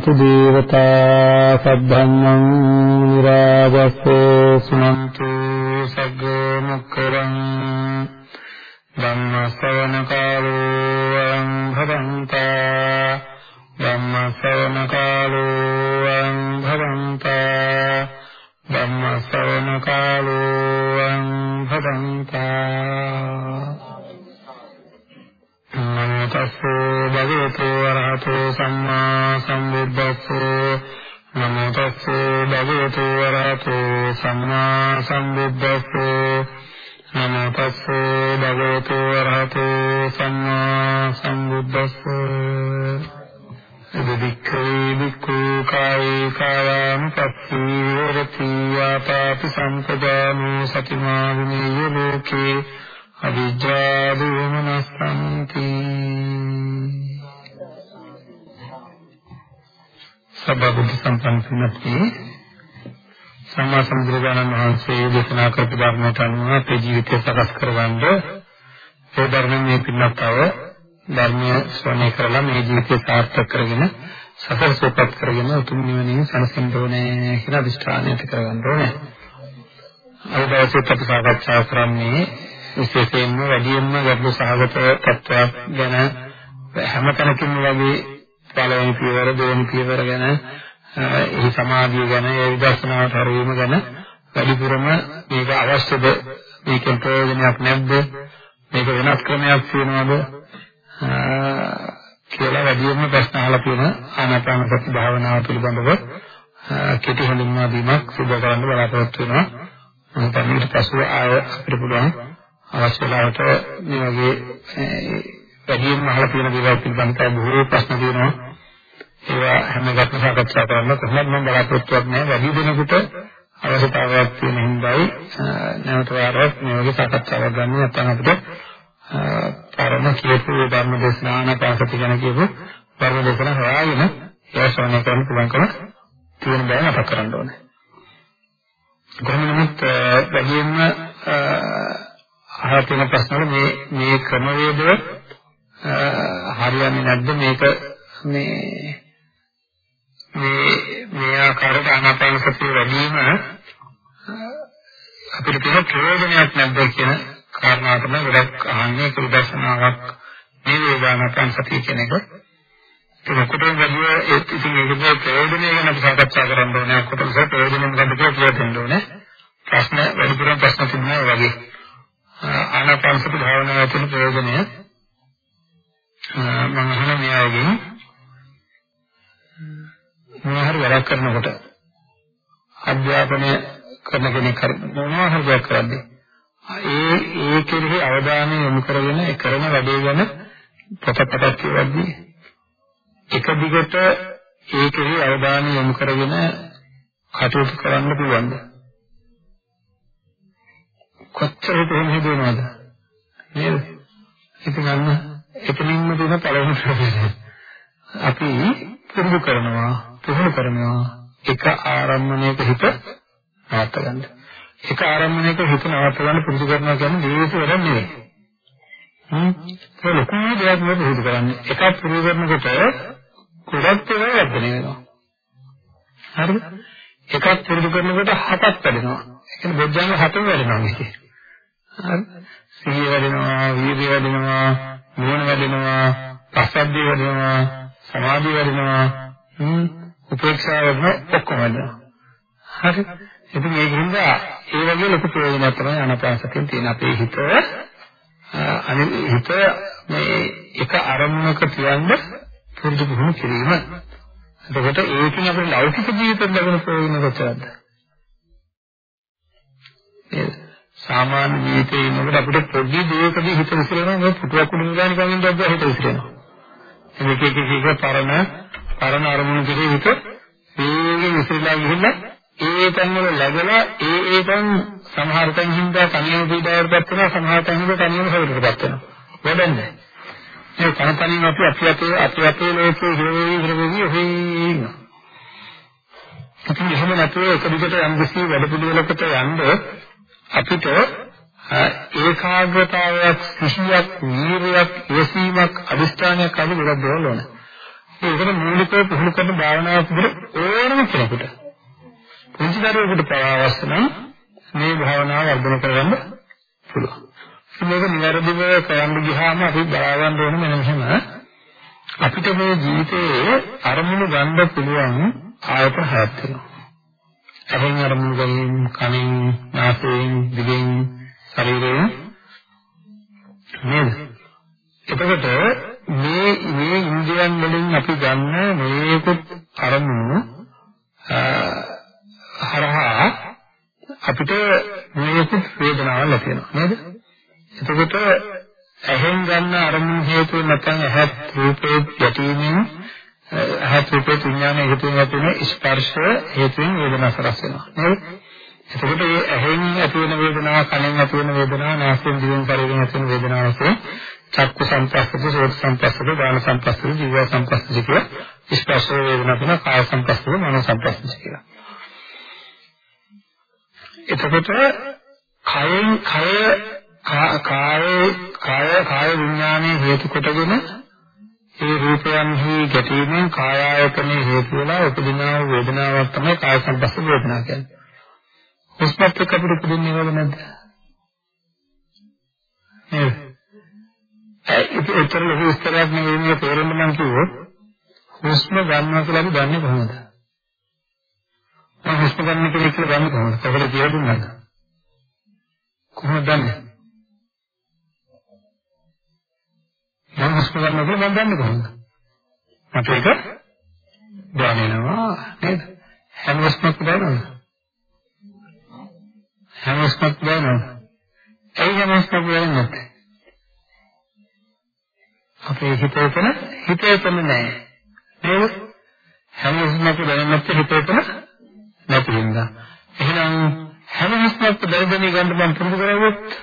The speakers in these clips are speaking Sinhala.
ගච්ඡන්තු දේවතා සද්ධම්මං නිරාජස්සේ ශ්‍රවණය කරලා මේ ජීවිතය සාර්ථක කරගෙන සසර සූපත් කරගෙන උතුම් නිවනින් සැනසෙන්න ඕනේ කියලා අදිෂ්ඨානය ඇති කරගන්න ඕනේ. අද දවසේ අපි සාකච්ඡා කරන්නේ විශේෂයෙන්ම වැඩියෙන්ම ගැඹුරු සහගත තත්ත්වයක් ගැන හැම තැනකින්ම වගේ පළවෙනි පියවර දෙවෙනි පියවර ගැන එහි සමාධිය ගැන ඒ විදර්ශනාවට හරවීම ගැන වැඩිපුරම මේක අවශ්‍යද? මේකෙන් ප්‍රයෝජනයක් නැද්ද? මේක වෙනස් ක්‍රමයක් තියෙනවද? කියලා වැඩියෙන්ම ප්‍රශ්න අහලා තියෙන ආනාපාන සති භාවනාව පිළිබඳව කෙටි හඳුන්වා දීමක් සිදු කරන්න බලාපොරොත්තු වෙනවා මම තමයි ඊට පස්සේ ආය අපිට පුළුවන් අවශ්‍ය වෙලාවට මේ වගේ වැඩිම අහලා තියෙන දේවල් පිළිබඳව බොහෝ ප්‍රශ්න තියෙනවා. ඒවා හැම එකක්ම සාකච්ඡා කරන්න කොහොමද මම බලාපොරොත්තුවක් නැහැ. වැඩි දෙනෙකුට අවශ්‍යතාවයක් තියෙන හින්දායි නැවත වාරයක් මේ වගේ සාකච්ඡාවක් ගන්න නැත්නම් අපිට පරම කියපු ධර්ම දේශනාන පාසති ගැන කියපු ධර්ම දේශනා හොයාගෙන ඒ ශ්‍රවණය කරන්න පුළුවන්කම තියෙන බව මතක් කරන්න ඕනේ. කොහොම නමුත් වැඩියෙන්ම අහලා තියෙන ප්‍රශ්න මේ මේ ක්‍රමවේදය හරියන්නේ නැද්ද මේක මේ මේ මේ ආකාරයට ආනාපාන සතිය වැඩිම අපිට තියෙන ප්‍රයෝජනයක් නැද්ද කියන කාරණා තමයි ගොඩක් අහන්නේ. ඒක උදර්ශනාවක් මේ වේදානාපාන සතිය කියන එක. ඒක කොටම වැඩිව ඒ ඉතින් ඒකේ ප්‍රයෝජනය ගැන අපි සාකච්ඡා කරන්න ඕනේ. කොටම ප්‍රයෝජන මොකක්ද කියලා කියන්න ඕනේ. ප්‍රශ්න වැඩිපුරම ප්‍රශ්න තිබුණා වගේ. ආනාපානසති භාවනාව තුළ ප්‍රයෝජනය. මම අහන මේ අයගෙන් මොනවා හරි වැඩක් කරනකොට අධ්‍යාපනය කරන කෙනෙක් මොනවා හරි දෙයක් කරද්දී ඒ ඒ කෙරෙහි අවධානය යොමු කරගෙන ඒ කරන වැඩේ ගැන පොතපතක් කියවද්දී එක දිගට ඒ කෙරෙහි අවධානය යොමු කරගෙන කටයුතු කරන්න පුළුවන්ද? කොච්චර තෝරන හදනවද නේද? ඉතින් අන්න එතනින්ම තියෙන පළවෙනි ප්‍රශ්නේ. අපි පුරුදු කරනවා පුහුණු කරනවා එක ආරම්භණයක හිත නවත්ත ගන්න. එක ආරම්භණයක හිත නවත්ත ගන්න පුරුදු කරනවා කියන්නේ දේශ වැඩක් නෙවෙයි. හ්ම්. ඒක ලොකු දෙයක් නෙවෙයි පුරුදු කරන්නේ. එකක් පුරුදු කරනකොට ගොඩක් ඒවා වර්ධනය වෙනවා. හරිද? එකක් පුරුදු කරනකොට හතක් වැඩෙනවා. ඒ කියන්නේ බොජ්ජංග හතම වැඩෙනවා මේකේ. හරි? සිහිය වැඩෙනවා වීර්යය වැඩෙනවා නුවණ වැඩෙනවා පස්සද්ධිය වැඩෙනවා සමාධිය වැඩෙනවා. හ්ම්. උපේක්ෂාව වැඩෙනවා ඔක්කොම වැඩෙනවා. හරි? ඉතින් ඒකින්ද ඒ වගේ ලොකු ප්‍රයෝජනයක් තමයි අනාපානසතියෙන් තියෙන අපේ හිත. අනිත් හිත මේ එක අරමුණක තියන්න පුරුදු පුහුණු කිරීම. එතකොට ඒකෙන් අපේ ලෞකික ජීවිතෙන් ලැබෙන ප්‍රයෝජන කොච්චරද? නේද සාමාන්‍ය ජීවිතේ ඉන්නකොට අපිට පොඩි දෙයකදී හිත විසිරෙනවා. මේ පුටුවක් උඩින් ගාන කමින් දැක්ක හිත විසිරෙනවා. මේක එක එක එක පරණ පරණ අරමුණු කෙරේ හිත වේගෙන් විසිරලා ගිහිල්ලා ඒ තැන් වල läගලා ඒ ඒ තැන් සමහර තැන් හින්දා තනියම පීඩාවටපත් වෙනවා සමහර තැන් හින්දා තනියම සතුටටපත් වෙනවා. වැඩන්නේ. මේ කන තනියම අපි අපි අපේ අපි අපේ ලෝකේ හිරවෙවි හිරවෙවි හොයිනවා. ඉතින් එහෙම නැතුව එක දිගට යම් කිසි වැඩ පිළිවෙලකට යන්න අපිට ඒකාග්‍රතාවයක් සිහියක් වීරයක් යසීමක් අදිස්ථානයක් අද ගොඩක් දේවල් ඕන. ඒකට මූලිකව පුහුණු කරන භාවනාවක් විතර ඕනම කෙනෙකුට පුංචි දරුවෙකුට ප්‍රවාහවස්ස නම් මේ භාවනාව වර්ධනය කරගන්න පුළුවන්. මේක නිවැරදිව කරන්න ගියාම අපි බලාගන්න ඕන මෙන්න මෙහෙම අපිට මේ ජීවිතයේ අරමුණු ගන්න පුළුවන් ආයතන හයක් තියෙනවා. එහෙන් අරමුණු ගැනීම කනින්, නාසයෙන්, දිවෙන්, ශරීරයෙන් නේද? එතකොට මේ මේ ඉන්ද්‍රියන් වලින් අපි ගන්න මේකුත් අරමුණු හරහා අපිට මේකුත් වේදනාවක් ඇති වෙනවා නේද? එතකොට ඇහෙන් ගන්න අරමුණු හේතුව නැත්නම් ඇහත් රූපේ යටීමෙන් ඇහත් රූපේ විඥාන හේතුවෙන් ඇති වෙන ස්පර්ශ හේතුවෙන් වේදනාවක් රස වෙනවා නේද? එතකොට මේ ඇහෙන් ඇති වෙන වේදනාව, කනෙන් ඇති වෙන වේදනාව, නාසයෙන් දිවෙන් ශරීරයෙන් ඇති වෙන වේදනාව වශයෙන් චක්කු සංපස්සද, සෝත සංපස්සද, ගාන සංපස්සද, ජීව සංපස්සද කියලා ස්පර්ශ වේදනා තුන කාය සංපස්සද, මනෝ සංපස්සද කියලා. එතකොට කයෙන් කය කාය කාය කාය විඥානයේ හේතු කොටගෙන ඒ රූපයන්හි ගැටීමෙන් කාය ආයතනයේ හේතු වෙලා උපදිනා වේදනාවක් තමයි කාය සංපස්ස වේදනා කියන්නේ. හුස්මත් එක්ක අපිට උපදින්නේ නේද නැද්ද? නේද? ඒක උත්තර ලොකු උත්තරයක් නෙවෙයි මේ තේරෙන්න මම කිව්වොත් හුස්ම ගන්නවා කියලා අපි දන්නේ කොහොමද? මම හුස්ම ගන්න කියලා දන්නේ කොහොමද? කොහොමද කියලා දුන්නාද? කොහොමද දන්නේ? මම හුස්ම ගන්නවා කියලා මම දන්නේ කොහොමද? මට ඒක දැනෙනවා නේද? හැම හුස්මක් දැනෙනවද? හැම හුස්මක් දැනෙනවද? ඒ හැම හුස්මක් දැනෙන්නේ නැත්තේ. අපේ හිත එතන හිත එතන නැහැ. නේද? හැම හුස්මක් දැනෙන්නේ නැත්නම් හිත එතන නැති වෙනවා. එහෙනම් හැම හුස්මක් දැනෙන්නේ ගන්න මම පුරුදු කරවුවොත්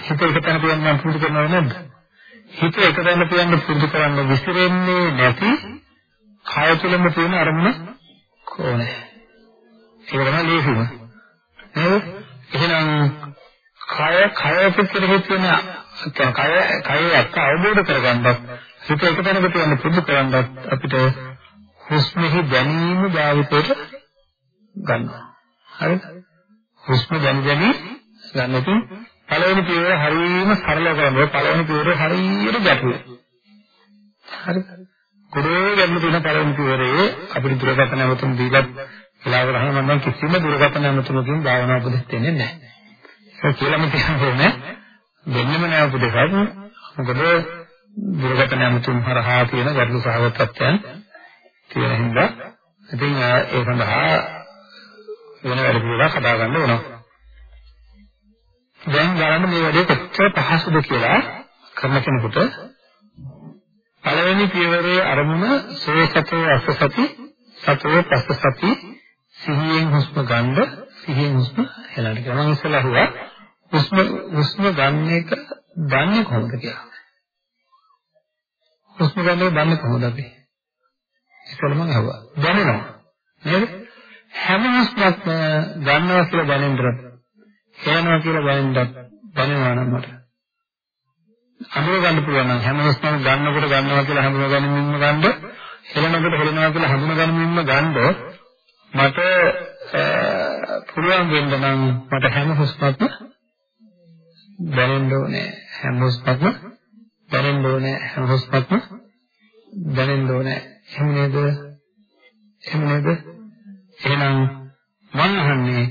හිත එක තැන තියන්න පුරුදු කරනව නේද? හිත එක තැන තියන්න පුරුදු කරන්න විසිරෙන්නේ නැති කය තුළම තියෙන අරමුණ කොහොනේ? ඒක තමයි ලේසිම. නේද? එහෙනම් කය කය පිටරෙහි තියෙන කය කය අත් අවබෝධ කරගන්නත් හිත එක තැනක තියන්න පුරුදු කරන්නත් අපිට හුස්මෙහි දැනීම භාවිතයට ගන්නවා. හරිද? හුස්ම දැන දැනි ගන්නකින් පළවෙනි පියවර හරියම සරල කරනවා. පළවෙනි පියවර හරියට ගැටුවේ. හරි. ගොඩේ ගැටලු තියෙන පළවෙනි පියවරේ අපිට දුරකථන නැවතුම් දීලා වෙලාවකට අහන මම කිසිම දුරකථන නැවතුමකින් භාවනා උපදෙස් දෙන්නේ නැහැ. ඒක කියලාම කියන්නේ දෙන්නෙම නෑ උපදෙසක්. මොකද දුරකථන නැවතුම් හරහා තියෙන ගැටලු සහගත තත්ත්වයන් තියෙන හින්දා ඉතින් ඒ සඳහා වෙන වැඩ පිළිවෙලක් හදා ගන්න වෙනවා. දැන් බලන්න මේ වැඩේ කොච්චර පහසුද කියලා කරන කෙනෙකුට පළවෙනි පියවරේ අරමුණ සෝසතෝ අසසති සතෝ පස්සසති සිහියෙන් හුස්ම ගන්න සිහියෙන් හුස්ම හෙලන්න කියලා. මම ඉස්සෙල්ලා අහුවා හුස්ම හුස්ම ගන්න එක දන්නේ කොහොමද කියලා. හුස්ම ගන්න එක දන්නේ කොහොමද අපි? ඉස්සෙල්ලා මම අහුවා. දැනෙනවා. නේද? හැම හුස්මක්ම ගන්නවා කියලා දැනෙන්න යනවා කියලා දැනෙන්නත් දැනෙනවා නම් මට. හඳුන ගන්න පුළුවන් නම් හැම වෙලාවෙම ගන්නකොට ගන්නවා කියලා හඳුන ගන්නමින්ම ගන්න, හෙලනකොට හෙලනවා කියලා හඳුන ගන්නමින්ම ගන්න මට පුළුවන් වෙන්න නම් මට හැම හුස්මක්ම දැනෙන්න ඕනේ. හැම හුස්මක්ම දැනෙන්න ඕනේ. හැම හුස්මක්ම දැනෙන්න ඕනේ. එහෙම නේද? එහෙම නේද? එහෙනම් මම අහන්නේ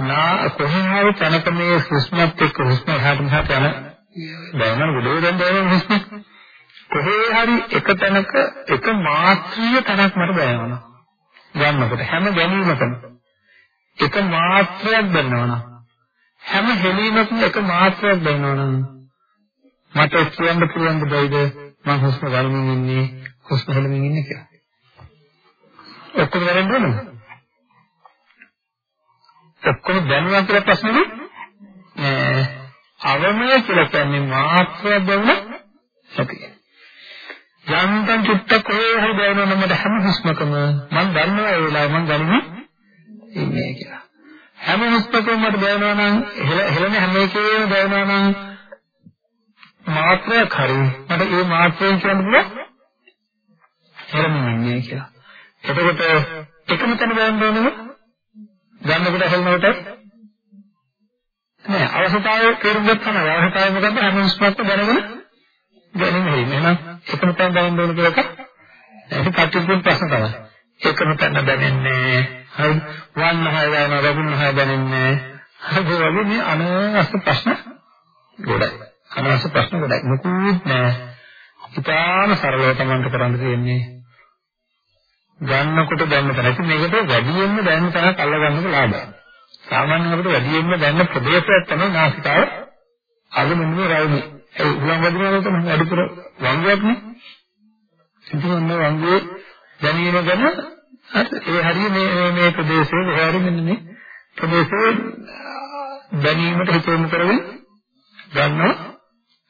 නා කොහෙන් හරි තැනක මේ හුස්මත් එක්ක හුස්ම එහාට මෙහාට යන? දැනෙන ගොඩේ දැන් දැනෙන හුස්ම. කොහේ හරි එක තැනක එක මාත්‍රිය තැනක් මට දැනෙනවා. ගන්නකොට හැම ගැනීමකම එක මාත්‍රයක් දැනෙනවා. හැම හෙලීමකම එක මාත්‍රයක් දැනෙනවා මට කියන්න පුළුවන් දෙයිද? මම හුස්ම ගන්නමින් ඉන්නේ. හුස්ම හෙලමින් ඉන්නේ කියලා. ඔක්කොම දැනෙන්න ඔක්කොම දැනුණා කියලා ප්‍රශ්නෙනේ නෑ. අවමය කියලා කියන්නේ මාත්‍රයක් දැනුණා ඇති යන්තම් චුට්ටක් කොහේ හරි දැනෙනවා මට හැම හුස්මකම මම දන්නවා ඒ වෙලාව මම ගනිමි ඉන්නේ කියලා. හැම හුස්මකම මට දැනෙනවා නම් හෙලන හැම එකේම දැනෙනවා නම් මාත්‍රයක් හරි. මට ඒ මාත්‍රයෙන් කියන්න පුළුවන් හෙලන්නේ කියලා. එතකොට එකම තැන බලන්න ඕනද? ගන්නකොට හෙලනකොට නෑ අවශ්‍යතාවය තේරුම් ගත්තා නම් අවශ්‍යතාවය මොකද්ද හැම හුස්මක්ම දැනගෙන දැනෙන්නේ එහෙනම් එකම තැන බලන්න ඕන කියලා එක ඒක කටයුතු ප්‍රශ්න තමයි. එකම තැන දැනෙන්නේ හරි වන්න හය දැනෙනවා ලැබුණ හය දැනෙන්නේ හරි වගේ මේ අනවශ්‍ය ප්‍රශ්න ගොඩයි. අනවශ්‍ය ප්‍රශ්න ගොඩයි. මොකුත් නෑ. ඉතාලම සරලව තමයි කරන්න තියෙන්නේ. ගන්නකොට දැන්න තැන. ඉතින් මේකට වැඩියෙන්ම දැන්න තැනක් අල්ල ගන්නක ලාභයි. සාමාන්‍යයෙන් අපිට වැඩියෙන්ම දැන්න ප්‍රදේශයක් තමයි නාසිකාව අගමන්නේ රවුමේ. ඒ උලන් වදිනවා තමයි වැඩිපුර වංගුවක් නේ. ඉතින් ඔන්න වංගුවේ දැනීම ගැන ඒ හරිය මේ මේ ප්‍රදේශයේ හරිය මෙන්න මේ ප්‍රදේශයේ දැනීමට හිත යොමු කරගෙන ගන්නවා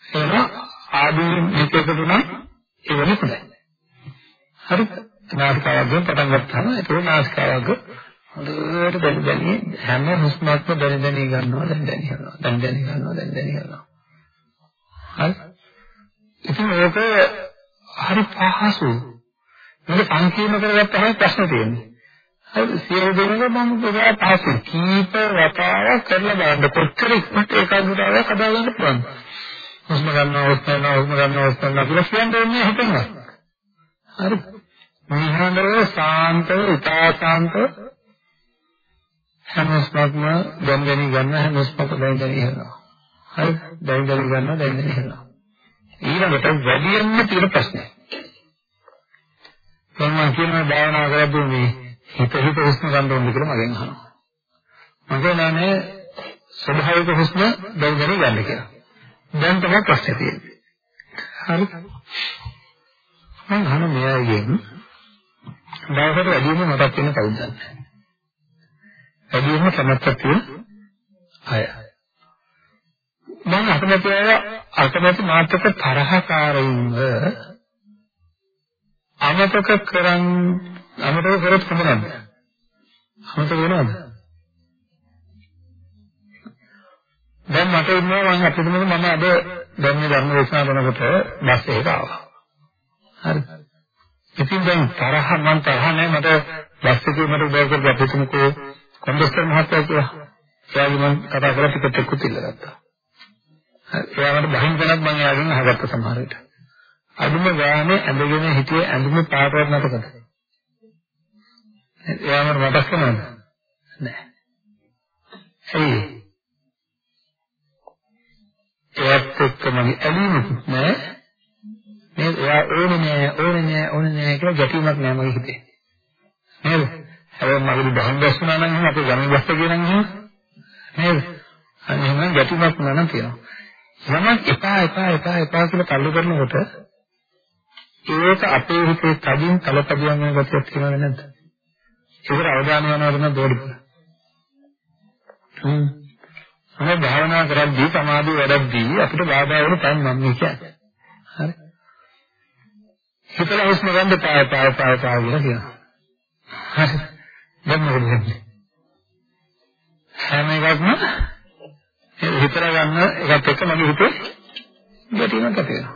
එහෙනම් ආදී මේකක තුනක් එවන හොඳයි. හරි. නාසිකාවගෙන් පටන් ගත්තාම ඒක නාසිකාවග හොඳට දැන දැනි හැම හුස්මක්ම දැන දැනි ගන්නවා දැන දැනි කරනවා දැන දැනි ගන්නවා දැන දැනි කරනවා. හරි. ඉතින් ඒක හරි පහසු. මේක සංකීර්ණ කරගත්තාම ප්‍රශ්න තියෙන්නේ. හරි සියලු දෙනෙක් මම පුරා පහසු කීප වතාවක් කරලා බලන්න කොච්චර ඉක්මනට ඒකාග්‍රතාවයක් හදාගන්න පුළුවන්ද? හුස්ම ගන්නවා හුස්ම ගන්නවා හුස්ම ගන්නවා හුස්ම ගන්නවා කියලා කියන්නේ හිතෙනවා. හරි. නිහඬව සාන්තව ඉතාසාන්තව හැම හුස්මක්ම දැන් දැනි ගන්න හැම හුස්මක දැන් දැනි කරනවා. හරි. දැන් දැනි ගන්නවා දැන් දැනි කරනවා. ඊළඟට වැඩියෙන්ම තියෙන ප්‍රශ්නේ. මම කියනවා භාවනා කරද්දී මේ හිත හිත හුස්ම ගන්න ඕනද කියලා මගෙන් අහනවා. මම කියන්නේ ස්වභාවික හුස්ම දැන් දැනි ගන්න කියලා. දැන් තමයි ප්‍රශ්නේ තියෙන්නේ. හරි. මම අහන මෙයාගෙන් දවසට වැඩිම මතක් වෙන කවුද දන්නේ? වැඩිම කැමැත්තක් තියෙන අය. මම අකමැති අය අකමැති මාත්‍රක තරහකාරීව අමතක කරන් අමතක කරත් කොහොමද? අමතක වෙනවද? දැන් මට ඉන්නවා මම අපිට මම අද දැන් මේ ධර්ම දේශනා කරනකොට බස් එකක ආවා. හරි. ඉතින් දැන් තරහ මම තරහ නැහැ මට බස් එකේ මට උදව් කරලා අපිටමකෝ කොන්දස්තර මහත්තයා කියලා. එයාගේ මම කතා කරලා ටිකට් එකකුත් ඉල්ලගත්තා. හරි. එයාට බහින් තැනක් මම එයාගෙන් අහගත්ත සමහර විට. අදුම ගානේ ඇඳගෙන හිටියේ ඇඳුම පාටවත් නැතකද? එයාම මතක් කරනවද? නැහැ. ඇයි? එයත් එක්ක මගේ ඇලීමකුත් නෑ. මේ එයා ඕනේ නෑ ඕනේ නෑ ඕනේ නෑ කියලා ගැටීමක් නෑ මගේ හිතේ. නේද? හැබැයි මගේ දහම් දැස්සුනා නම් එහෙනම් අපේ ගමන් දැස්ස කියනනම් එහෙම නේද? අනේ එහෙනම් ගැටීමක් නෑ නම් තියෙනවා. යමක් එපා එපා එපා එපා කියලා තල්ලු කරනකොට ඒක අපේ හිතේ තදින් කලපදියම් වෙන ගතියක් තියෙනවද නැද්ද? ඒකට අවධානය යනවද නැද්ද ඕඩිපල? හ්ම් මම භාවනා කරද්දී සමාධිය වැඩද්දී අපිට බාධා වෙන තැන් මම කියන්නේ. හරි. හිතලා හුස්ම ගන්න පාය පාය පාය පාය කියලා කියනවා. හරි. දැන් මොකද වෙන්නේ? හැම එකක්ම හිතලා ගන්න එකත් එක්ක මගේ හිතේ ගැටීමක් ඇති වෙනවා.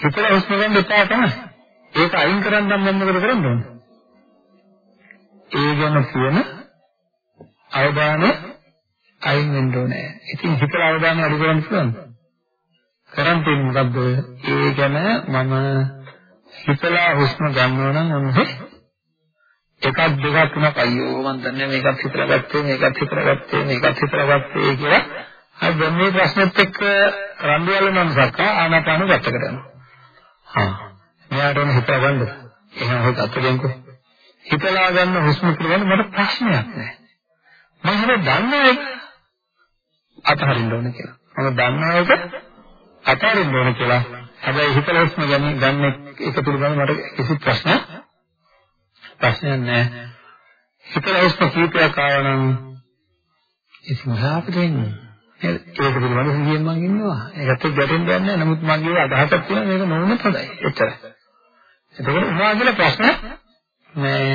හිතලා හුස්ම ගන්න එපා තමයි. ඒක අයින් කරන්න නම් මම මොකද කරන්න ඕනේ? ඒ ගැන කියන අවධානය අයින් වෙන්න ඕනේ. ඉතින් හිතලා අවධානය අඩු කරන්න පුළුවන්ද? කරන් තියෙන්නේ මොකද්ද? ඒ ගැන මම හිතලා හුස්ම ගන්නවා නම් මොනවද? එකක් දෙකක් තුනක් අයියෝ මන් දන්නේ මේකත් හිතලා ගත්තේ මේකත් හිතලා ගත්තේ මේකත් හිතලා ගත්තේ කියලා අර දැන් මේ ප්‍රශ්නෙත් එක්ක රණ්ඩු වල නම් සක්කා ආනාපාන ගත කරනවා. හා. මෙයාට ඕන හිතලා ගන්නද? එහෙනම් හොත් අත්දැකීම්කෝ. හිතලා ගන්න හුස්ම පිළිබඳ මට ප්‍රශ්නයක් නැහැ. මම හිතුවා දන්නේ අතහරින්න ඕන කියලා. මම දන්නා එක අතහරින්න ඕන කියලා. හැබැයි හිතලා හුස්ම ගන්න ගන්න එක පිළිබඳව මට කිසි ප්‍රශ්නයක් ප්‍රශ්නයක් නැහැ. හිතලා හුස්ම කීපයක් ආවනම් ඉතින් හාපට වෙන්නේ. ඒක පිළිබඳව සිහියෙන් මම ඉන්නවා. ඒකත් ගැටෙන්න දෙන්නේ නැහැ. නමුත් මගේ අදහසක් තියෙනවා මේක නොවුනොත් හොඳයි. එච්චරයි. එතකොට උනා කියලා ප්‍රශ්න නෑ.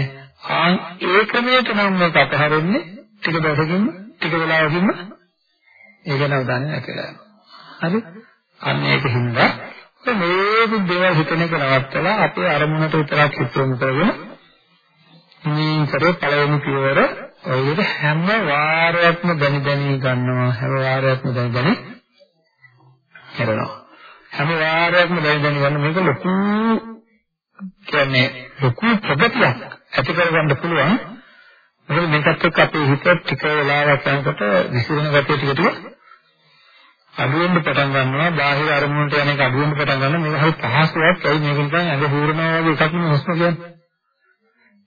ආ ඒ ක්‍රමයට නම් මේක අතහරින්නේ ටික දවසකින්ම ටික වෙලාවකින්ම ඒක නවදාන්නේ නැතිලා යනවා. හරි? අන්න ඒක හින්දා මේ දේවල් හිතන එක නවත්තලා අපේ අරමුණට විතරක් හිත යොමු කරගෙන මේ කරේ පළවෙනි පියවර ඔයද හැම වාරයක්ම දැනි දැනි ගන්නවා. හැම වාරයක්ම දැනි දැනි කරනවා. හැම වාරයක්ම දැනි දැනි ගන්න මේක ලොකු කියන්නේ ලොකු ප්‍රගතියක් ඇති කරගන්න පුළුවන්. මොකද මේකත් එක්ක අපේ හිත ටික වෙලාවක් යනකොට විසිරෙන ගතිය ටික ටික අඩු වෙන්න පටන් ගන්නවා බාහිර අරමුණට යන එක අඩු වෙන්න පටන් ගන්නවා. මේක හරි පහසුවක්. ඒ මේක නිකන් ඇඟ හූරනවා වගේ එකක් නෙවෙයි හුස්ම කියන්නේ.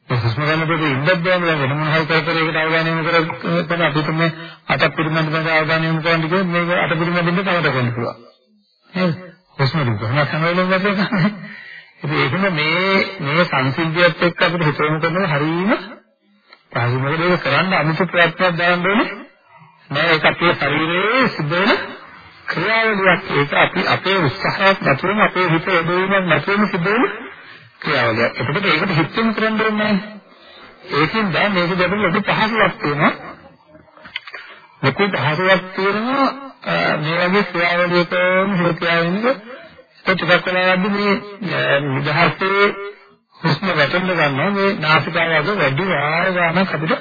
ඒ හුස්ම ගන්නකොට ඉන්නත් බෑම දැන් වෙන මොන හරි කර කර ඒකට අවධානය යොමු කරලා අපිට මේ අත පිළිබඳව අවධානය යොමු කරන්න කිව්වොත් මේක අත පිළිබඳව තවට කරන්න පුළුවන්. නේද? හුස්ම දුක. කොහොමද සමවලම ගන්නේ ඉතින් ඒකම මේ මේ සංසිද්ධියත් එක්ක අපිට හිතවමු කරනවා හරීම පහසු මොකද ඒක කරන්න අමුතු ප්‍රයත්නයක් දාන්න ඕනේ. නෑ ඒක අපේ ශරීරයේ සිද්ධ වෙන ක්‍රියාවලියක් ඒක අපි අපේ උත්සාහයක් නැතුවම අපේ හිත යොදවීමක් නැතුවම සිද්ධ වෙන ක්‍රියාවලියක්. එතකොට ඒකට හිතෙන් කරන්න ඕනේ නැහැ. ඒකෙන් දැන් මේක දෙන්න ලොකු පහසුවක් තියෙනවා. ලොකු පහසුවක් තියෙනවා මේ වගේ ක්‍රියාවලියකම හිතියාවෙන්න ඒක ටිකක් වෙලාවක්දී මේ නිදහසේ හුස්ම වැටෙන්න ගන්නවා මේ නාසිකාවක වැඩි වාර ගන්නක් අපිට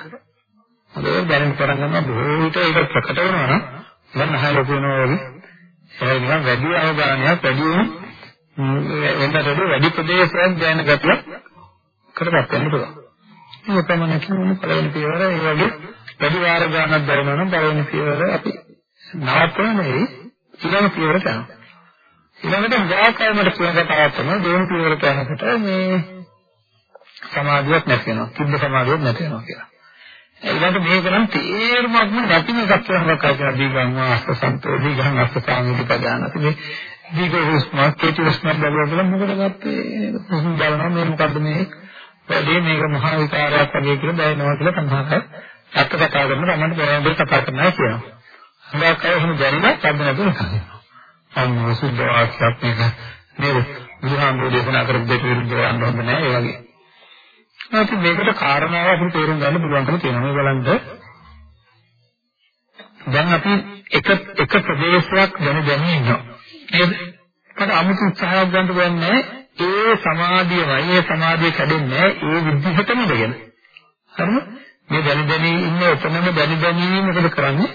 හොඳට දැනෙන්න පටන් ගන්නවා බොහෝ විට ඒක ප්‍රකට වෙනවා නම් මම අහලා ලොකු වෙනවා වගේ ඒ නිකන් වැඩි අවධානයක් වැඩි වෙනතට වැඩි ප්‍රදේශයක් දැන ගතියක් කරපත් වෙන්න පුළුවන්. මේ ප්‍රමාණ කියන්නේ පළවෙනි පියවර ඒ වගේ වැඩි වාර ගණනක් දරනවා නම් පළවෙනි පියවර අපි නවත්වන්නේ ඊළඟ පියවරට යනවා. ඊළඟට වාකායමට කියන කතාවක් තමයි දෙවෙනි පියවරට යනකොට මේ සමාධියක් නැති වෙනවා. කිද්ද සමාධියක් නැති වෙනවා කියලා. ඊළඟට මේක නම් තේරුමක්ම නැතිම එකක් කියලා කතා දීගං වාස්ස සන්තෝ දීගං අස්ස සාමිති පදානති මේ දීග හුස්ම කෙටි හුස්ම බලවල මොකද ගත්තේ හුස්ම බලනවා මේ මොකද්ද මේ වැඩි මේක මහා විකාරයක් වගේ කියලා දැනෙනවා කියලා සම්හාරය අත්ත කතා කරන තමන්ට බරවල් කතා කරනවා කියනවා. හඳක් අය එහෙම දැනෙන සම්බ නැතුව කියනවා. අන්න සුද්ධ වාක්‍යයක් මේක නේද? බුදුහාමුදුරේ දේශනා කරපු දෙයට විරුද්ධව යන්න හොඳ නැහැ ඒ වගේ. ඒත් මේකට කාරණාව අපිට තේරුම් ගන්න පුළුවන්කම තියෙනවා. මේ බලන්න දැන් අපි එක එක ප්‍රදේශයක් ගැන දැනගෙන ඉන්නවා. නේද? ඒකට අමුතු උත්සාහයක් ගන්න බෑනේ. ඒ සමාධියමයි ඒ සමාධිය කැඩෙන්නේ ඒ විදිහටම ඉඳගෙන. හරිද? මේ දැන දැනී ඉන්න එතනම දැන දැනී මොකද කරන්නේ?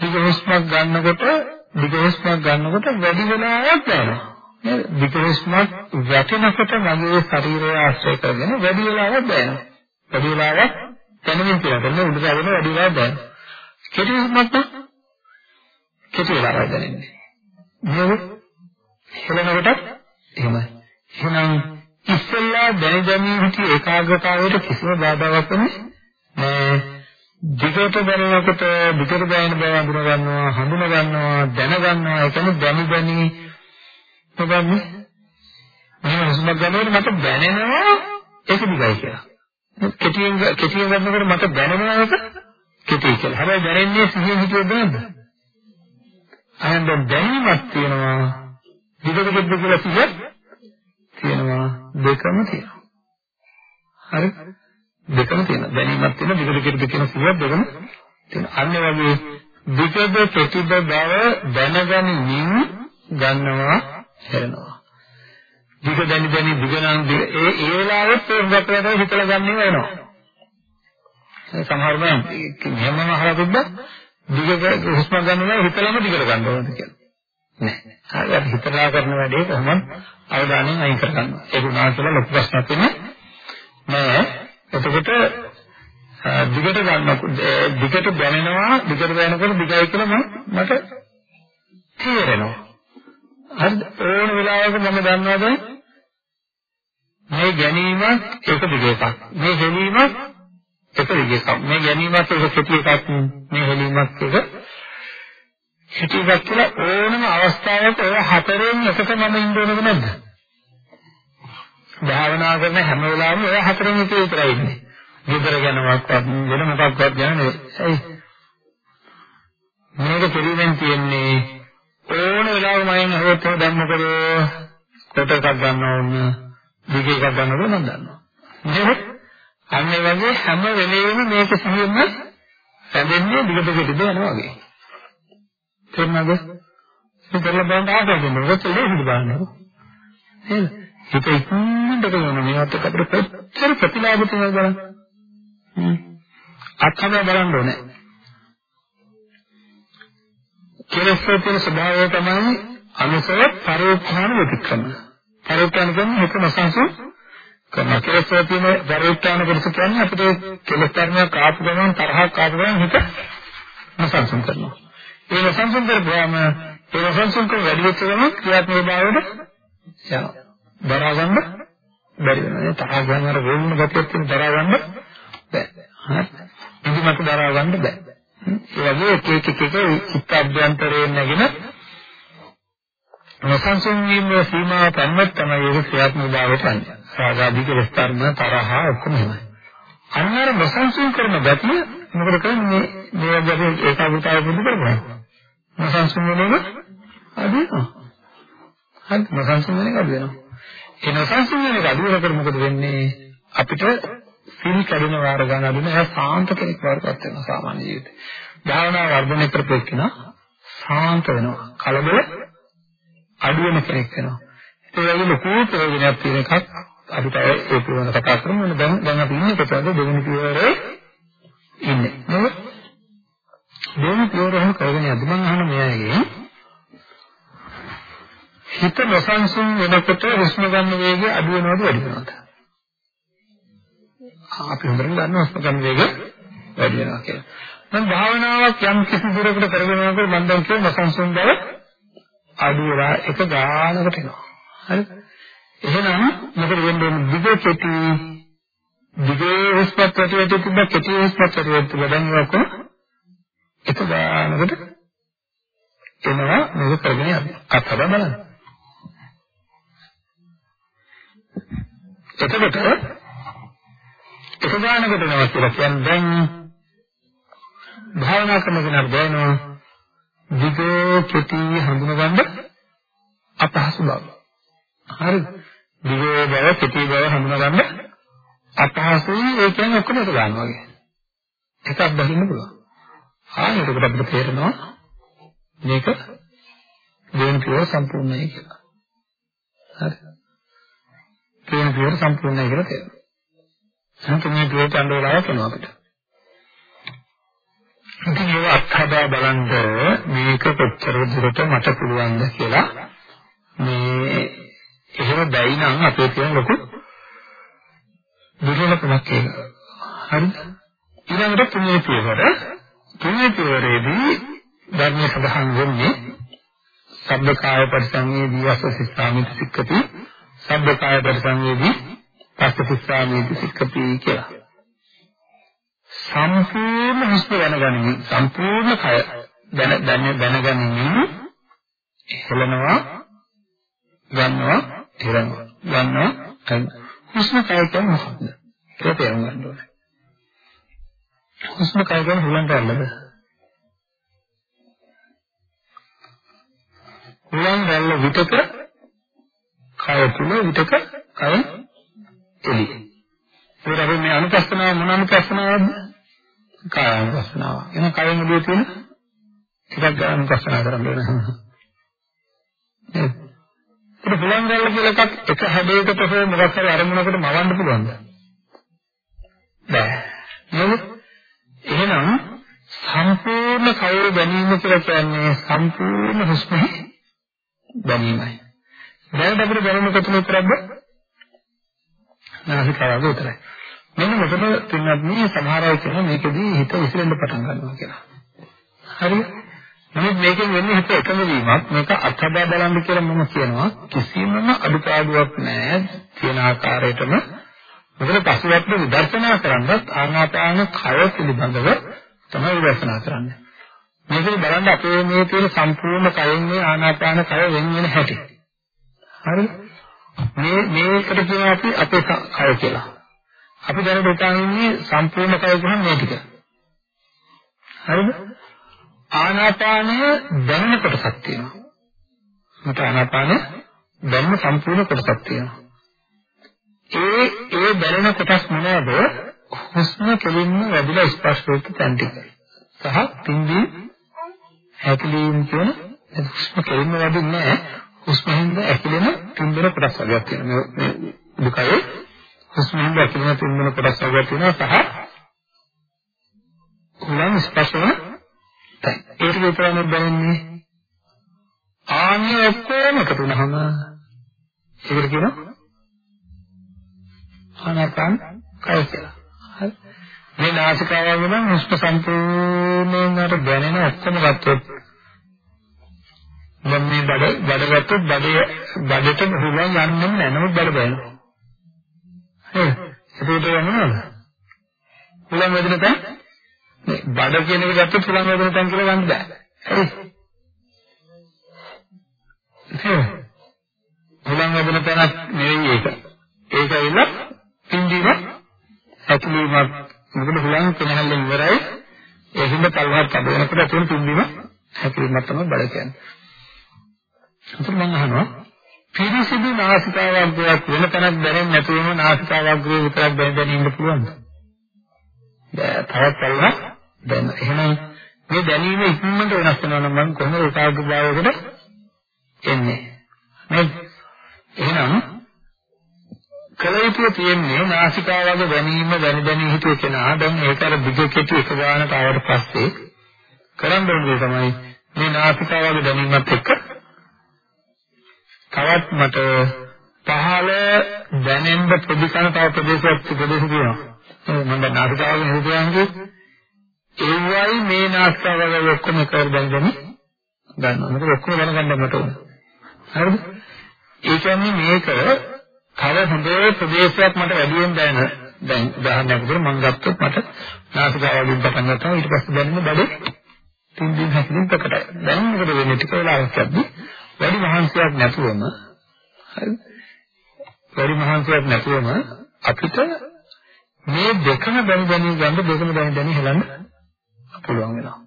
දිග හුස්මක් ගන්නකොට දිග හුස්මක් ගන්නකොට වැඩි වෙලාවක් යනවා. විකෘෂ්මත් වැටෙනකොට මගේ ශරීරය ආශ්‍රය කරගෙන වැඩි වෙලාවක් දැනෙනවා. වැඩි වෙලාවක් දැනෙමින් කියලා කරන උඩට ආගෙන වැඩි වෙලාවක් දැනෙනවා. කෙටි හුස්මත් කෙටි වෙලාවක් දැනෙන්නේ. නේද? හෙලනකොට එහෙමයි. එහෙනම් ඉස්සෙල්ලා දැන දැනී සිටි ඒකාග්‍රතාවයට කිසිම බාධාවක් නැහැ. දිගට දැනෙනකොට දිගට දැනෙන බව අඳුන ගන්නවා, හඳුන ගන්නවා, දැන ගන්නවා. ඒ කියන්නේ දැනි දැනි මොකක්ද? මම හුස්මක් ගන්නකොට මට දැනෙනවා ඒක දිගයි කියලා. කෙටියෙන් කෙටියෙන් ගන්නකොට මට දැනෙනවා ඒක කෙටි කියලා. හැබැයි දැනෙන්නේ සිහිය හිතුවද නැද්ද? අයන් දැනීමක් තියෙනවා. දිගට දෙද්ද කියලා සිහිය තියෙනවා. දෙකම තියෙනවා. හරි? දෙකම තියෙනවා. දැනීමක් තියෙනවා දිගට දෙද්ද කියන සිහිය දෙකම තියෙනවා. අන්න වගේ දිගට කෙටිද බව දැනගනිමින් ගන්නවා හැරෙනවා. දිග දැනි දැනි දිගනම් ඒ ඒ වෙලාවෙත් හොඟක් වැඩ හිතලා ගන්න වෙනවා. සමහර වෙලාවට මෙහෙමම අහලා තිබ්බා දිග හුස්ම ගන්නවා හිතලම දිගට ගන්න ඕනද කියලා. නෑ. හරි අපි හිතලා කරන වැඩේ කොහොමද අවධානයෙන් අයින් කරගන්නවා. ඒක උනාට ලොකු ප්‍රශ්නයක් වෙන්නේ නෑ. එතකොට දිගට ගන්න දිගට දැනෙනවා දිගට දැනනකොට දිගයි කියලා මට තේරෙනවා. හරිද? ඕන වෙලාවක මම දන්නවද මේ ගැනීමත් එක දිගයක්. මේ හෙලීමත් එක දිගයක්. මේ ගැනීමත් එක කෙටි එකක්. මේ හෙලීමත් එක කෙටි එකක් කියලා ඕනම අවස්ථාවක ඔය හතරෙන් එකක මම ඉන්න ඕනද නැද්ද? භාවනා කරන හැම වෙලාවෙම ඔය හතරෙන් එක විතරයි ඉන්නේ. විතර ගැනවත් වෙන මොකක්වත් ගැන නෙවෙයි. මේක පිළිවෙන් තියෙන්නේ ඕන වෙලාවක මම හොත් දැන් මොකද කොට එකක් ගන්න ඕන දිග එකක් ගන්නකොට මම දන්නවා නේද අන්න ඒ වගේ හැම වෙලෙම මේක සිහියෙන්ම රැඳෙන්නේ දිගට ගෙඩිද යනවා වගේ. තේරුණාද? ඒක කරලා බලන්න ආසයි මොකද ඒක බලන්න. නේද? හිත ඉක්මනට කරන මේවත් එක්ක අපිට කොච්චර ප්‍රතිලාභ තියෙනවද බලන්න. හ්ම්. අත්හම බලන්න ඕනේ. කෙලෙස්වල තියෙන ස්වභාවය තමයි අනුසව පරිඋත්ථාන වෙතික්‍රම. පරිඋත්ථාන කියන්නේ හිත නොසන්සුන් කරනවා. කෙලෙස්වල තියෙන පරිඋත්ථාන කොටස කියන්නේ අපිට කෙලෙස් ධර්මයක් ආපු ගමන් තරහක් ආපු ගමන් හිත නොසන්සුන් කරනවා. ඒ නොසන්සුන් කරපුවාම ඒ නොසන්සුන් කර වැඩි වෙච්ච ගමන් ක්‍රියාත්මක භාවයට යනවා. දරා ගන්න බැරි වෙනවා. තරහ ගන්න අර වේගුණ ගතියක් තියෙන දරා ගන්න බැහැ. හරි. ඉදිමත් දරා ගන්න බැහැ. ඒ වගේ එක එක එක එක චිත්ත අභ්‍යන්තරයෙන් නැගෙන නොසන්සුන් වීම සීමාව පන්නත් තමයි ඒක ක්‍රියාත්මක භාවයට යන්නේ. සාගාධික විස්තරම තරහ ඔක්කොම එහෙමයි. අන්නර නොසන්සුන් කරන ගතිය මොකද කරන්නේ මේ වගේ ඒකාග්‍රතාවය පුරුදු කරගන්න. නොසන්සුන් වෙනවද? අද වෙනවා. හරි නොසන්සුන් වෙන එක අද වෙනවා. ඒ නොසන්සුන් වෙන එක අඩු වෙනකොට මොකද වෙන්නේ? අපිට සිල් කැඩෙන වාර ගන්න අඩු වෙනවා. සාන්ත කෙනෙක් වඩපත් වෙනවා සාමාන්‍ය ජීවිතේ. භාවනා වර්ධනය කරපෙන්න සාන්ත වෙනවා. කලබල අඩු වෙන කෙනෙක් වෙනවා. ඒ වගේ ලොකු ප්‍රයෝජනයක් තියෙන එකක් අපිට ඒ පිළිබඳව කතා කරමු. දැන් දැන් අපි ඉන්නේ කොතනද දෙවෙනි පියවරේ ඉන්නේ. නේද? දෙවෙනි පියවරම කරගෙන යද්දි මම අහන මෙයාගෙන් හිත නොසන්සුන් වෙනකොට හුස්ම ගන්න වේගය අඩු වෙනවද වැඩි වෙනවද? අපි හොඳට දන්නවා හුස්ම ගන්න වේගය වැඩි වෙනවා කියලා. නම් භාවනාවක් යම් කිසි දුරකට කරගෙන යනකොට මම දැන් කියන නොසන්සුන් බව අඩු වෙලා එක ගානකට එනවා. හරිද? එහෙනම් මොකද වෙන්නේ දිග කෙටි දිග හුස්මත් ඇති වෙටි තිබ්බ කෙටි හුස්මත් ඇති වෙටි බඩන් වක එක ගානකට එනවා මේක කරගෙන යන්න. අත්හදා බලන්න. එතකොට එක ගානකට එනවා කියලා කියන්නේ දැන් භාවනා කරන කෙනාට දැනෙනවා දිග කෙටි හඳුනගන්න අපහසු බව. හරිද? දිග බව කෙටි බව හඳුනගන්න අපහසුයි ඒ කියන්නේ ඔක්කොම එක ගන්නවා වගේ. එකක් දකින්න පුළුවන්. ආ එතකොට අපිට තේරෙනවා මේක දෙවෙනි පියවර සම්පූර්ණයි කියලා. හරි. දෙවෙනි පියවර සම්පූර්ණයි කියලා තේරෙනවා. සම්පූර්ණ පියවරට අඬ වෙලාවක් එනවා අපිට. ඉතින් ඒක අත්හදා බලන්න මේක කොච්චර දුරට මට පුළුවන්ද කියලා මේ එහෙම බැයි නම් අපේ තියෙන ලොකු දුර්වලකමක් ඒක. හරිද? ඊළඟට තුනේ පියවර තුනේ පියවරේදී ධර්මයේ සඳහන් වෙන්නේ සබ්බකාය පරිසංවේදී අසසිස්සාමිත සික්කති සබ්බකාය පරිසංවේදී පස්සසිස්සාමිත සික්කති කියලා. සම්පූර්ණ හුස්ම දැනගනිමින් සම්පූර්ණ කය දැන දැන දැනගනිමින් හෙලනවා ගන්නවා හෙලනවා ගන්නවා හුස්ම කය කියන්නේ මොකක්ද? ඒක තේරුම් ගන්න ඕනේ. හුස්ම කය කියන්නේ හුලං කරන්නද හුලං රැල්ල විතක කය තුල විතක කය එළි ඒකට අපි මේ අනුපස්සනාව මොන අනුපස්සනාවක්ද කායानुපස්සනාව. එන කයෙන් උදේ තියෙන ටිකක් ගන්න අනුපස්සනා කරන්න ඕනේ. නේද? ඒක පුළුවන් කරලා කියලා එකක් එක හැඩයකට හෝ මොකක් හරි අරමුණකට මවන්න පුළුවන්ද? බෑ. නේද? එහෙනම් සම්පූර්ණ කයර ගැනීම කියලා කියන්නේ සම්පූර්ණ හුස්ම ගැනීමයි. දැන් අපිට දැනෙන කොතන විතරක්ද? නාසිකාව විතරයි. මෙන්න මෙතන පින්නත් මේ සමහර අය කියන මේකදී හිත විසිරෙන්න පටන් ගන්නවා කියලා. හරිද? නමුත් මේකෙන් වෙන්නේ හිත එකම වීමක්. මේක අත්හදා බලන්න කියලා මම කියනවා. කිසිම අඩුපාඩුවක් නැහැ. තියෙන ආකාරයටම මොකද පසුවත් විදර්ශනා කරන්නත් ආනාපාන කය පිළිබඳව තමයි විදර්ශනා කරන්නේ. මේකෙන් බලන්න අපේ මේ තියෙන සම්පූර්ණ කයෙන් මේ ආනාපාන කය වෙන වෙන හැටි. හරිද? මේ මේකට කියනවා අපි අපේ කය කියලා. අපි දැනට හිතාගෙන ඉන්නේ සම්පූර්ණ කය කියන්නේ මේ ටික. හරිද? ආනාපානය දැනෙන කොටසක් තියෙනවා. මත ආනාපානය දැනෙන සම්පූර්ණ කොටසක් තියෙනවා. ඒ ඒ දැනෙන කොටස් මොනවද? හුස්ම කෙලින්ම වැඩිලා ස්පර්ශ වෙච්ච තැන් ටික. සහ පිම්බීම හැකිලීම කියන හුස්ම කෙලින්ම වැඩින්නේ නැහැ. හුස්ම හින්ද ඇකිලෙන පිම්බෙන කොටස් වර්ගයක් තියෙනවා. මේ දුකයි හුස්ම හින්ද ඇකිලෙන පිම්බෙන කොටස් වර්ගයක් තියෙනවා සහ උලන් ස්පර්ශ වෙන තැන්. ඒක විතරයි දැනෙන්නේ. ආන්‍ය ඔක්කොම එකතු වුණාම ඒකට කියනවා ආනාපාන කය කියලා. හරි. මේ නාසිකාවම නම් හුස්ම සම්පූර්ණයෙන් අර දැනෙන ඔක්කොම ගත්තොත් මම මේ බඩ බඩ ගත්තොත් බඩේ බඩට හුලං යන්නේ නැහැ නමුත් බඩ බෑනවා. හරි. ඒකට යනවද? හුලං වැදෙන තැන මේ බඩ කියන එක ගත්තොත් හුලං වැදෙන තැන කියලා ගන්න බෑ. හරි. හුලං වැදෙන තැනක් නෙවෙයි ඒක. ඒක ඇවිල්ලා පින්දීම ඇතුළේම මොකද හුලං කෙනහල්ලෙන් ඉවරයි ඒ හින්දා පල්වහත් අද වෙනකොට තුන් පින්දීම හැකිරීමක් තමයි බඩ කියන්නේ. අතන මම අහනවා පිරිසිදු නාසිකාවග්‍රයක් වෙන තැනක් දැනෙන්නේ නැතුවම නාසිකාවග්‍රය විතරක් දැන දැන ඉන්න පුළුවන්ද? බෑ තවත් පල්වහ දැන් එහෙනම් මේ දැනීම ඉක්මනට වෙනස් වෙනවා නම් මම කොහොමද ඒකාග්‍රභාවයකට එන්නේ? නේද? එහෙනම් කලියුතු තියෙන්නේ නාසිකාවග දැනීම දැන දැන හිතුව කෙනා දැන් ඒක අර දිග කෙටි එක ගානට ආවට පස්සේ කරන්න ඕනේ තමයි මේ නාසිකාවග දැනීමත් එක්ක තවත් මට පහළ දැනෙන්න ප්‍රතිකන තව ප්‍රදේශයක් ප්‍රදේශ තියෙනවා. මම දැන් නාසිකාවග හිතුවාන්නේ ඒවයි මේ නාසිකාවග ඔක්කොම කර දැන් දැන ගන්නවා. මොකද ඔක්කොම දැනගන්න මට ඕන. හරිද? ඒ කියන්නේ මේක තව හොඳ ප්‍රදේශයක් මට වැඩියෙන් දැනෙන දැන් උදාහරණයක් විදිහට මම ගත්තොත් මට නාසිකාවලින් පටන් ගත්තා ඊට පස්සේ දැනෙන බඩේ තින් දින හැකලින් ප්‍රකටයි දැන් මොකද වෙන්නේ ටික වෙලාවක් යද්දි වැඩි මහන්සියක් නැතුවම හරි වැඩි මහන්සියක් නැතුවම අපිට මේ දෙකම දැන දැන ගන්න දෙකම දැන දැන හෙලන්න පුළුවන් වෙනවා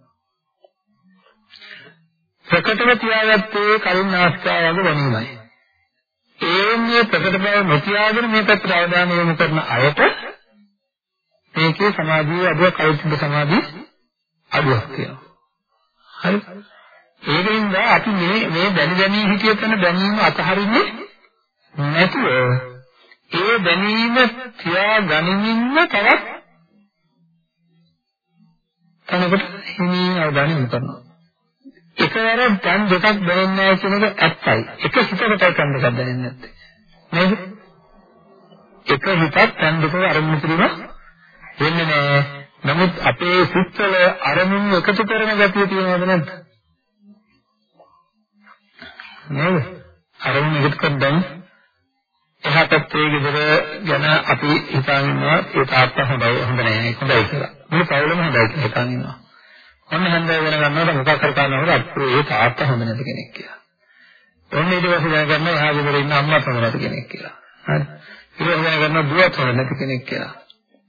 ප්‍රකටව තියාගත්තේ කලින් නාස්කාවක දැනීමයි ඒන්නේ ප්‍රකට බව නොතියාගෙන මේ පැත්තට අවධානය යොමු කරන අයට මේකේ සමාධියේ අඩුවක් කල්පිත සමාධිය අඩුවක් තියෙනවා. හරි. ඒකින්ද අපි මේ මේ දැනි දැනි හිතිය කරන දැනීම අතහරින්නේ නැතුව ඒ දැනීම තියා ගනිමින්ම තවත් තනකට හිමින් අවධානය යොමු කරනවා. එකවර දැන් දෙකක් දැනෙන්නේ නැහැ කියන එක ඇත්තයි. එක හිතකටයි දැන් දෙකක් දැනෙන්නේ නැත්තේ. නේද? එක හිතක් දැන් දෙකක අරමුණු කිරීම වෙන්නේ නැහැ. නමුත් අපේ සිත්වල අරමුණු එකතු කරන ගතිය තියෙනවද නැද්ද? නේද? අරමුණු එකතු කර දැන් එහා පැත්තේ ගෙදර ගැන අපි හිතාගෙන ඉන්නවා ඒ තාත්තා හොඳයි හොඳ නැහැ හොඳයි කියලා. මේ පවුලම හොඳයි කියලා හිතාගෙන ඉන්නවා. ඔන්න හන්දය වෙන ගන්නකොට මොකක් කර ගන්නවද අපේ ඒ තාත්තා හොඳ නැති කෙනෙක් කියලා. ඔන්න ඊට පස්සේ දැනගන්න එහා ගෙදර ඉන්න අම්මා හොඳ නැති කෙනෙක් කියලා. හරි. ඊට පස්සේ දැනගන්න දුවත් හොඳ නැති කෙනෙක් කියලා.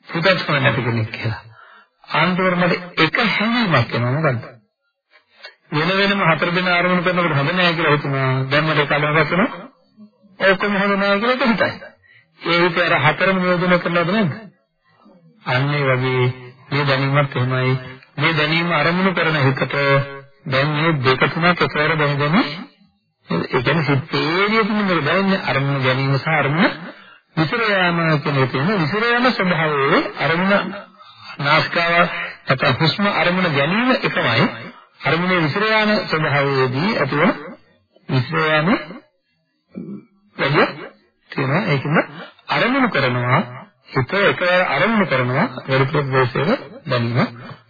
පුතත් හොඳ නැති කෙනෙක් කියලා. අන්තිමට මට එක හැඟීමක් එනවා මොකද්ද? වෙන වෙනම හතර දෙනා ආරම්භ කරනකොට හොඳ නැහැ කියලා හිතුණා. දැන් මට කලවම් ගන්නවා. ඔක්කොම හොඳ නැහැ කියලා හිතයි. ඒ විතර හතරම නියෝජනය කරලාද නැද්ද? අන්න ඒ වගේ මේ දැනීමත් එහෙමයි මේ දැනීම අරමුණු කරන හිතට දැන් මේ දෙක තුනක් එකවර දැන දැන ඒ කියන්නේ සිත්තේදී තුනක් දැනන්නේ අරමුණ ගැනීම සහ අරමුණ විසිර යාම කියන එක තියෙන විසිර යාම ස්වභාවයේ අරමුණ නාස්කාව නැත්නම් හුස්ම අරමුණ ගැනීම එකමයි අරමුණේ විසිර යාම ස්වභාවයේදී ඇතිවන විසිර යාම වැඩි තියෙනවා ඒකම අරමුණු කරනවා හිත එකවර අරමුණු කරනවා වැඩි ප්‍රදේශයක දැනීම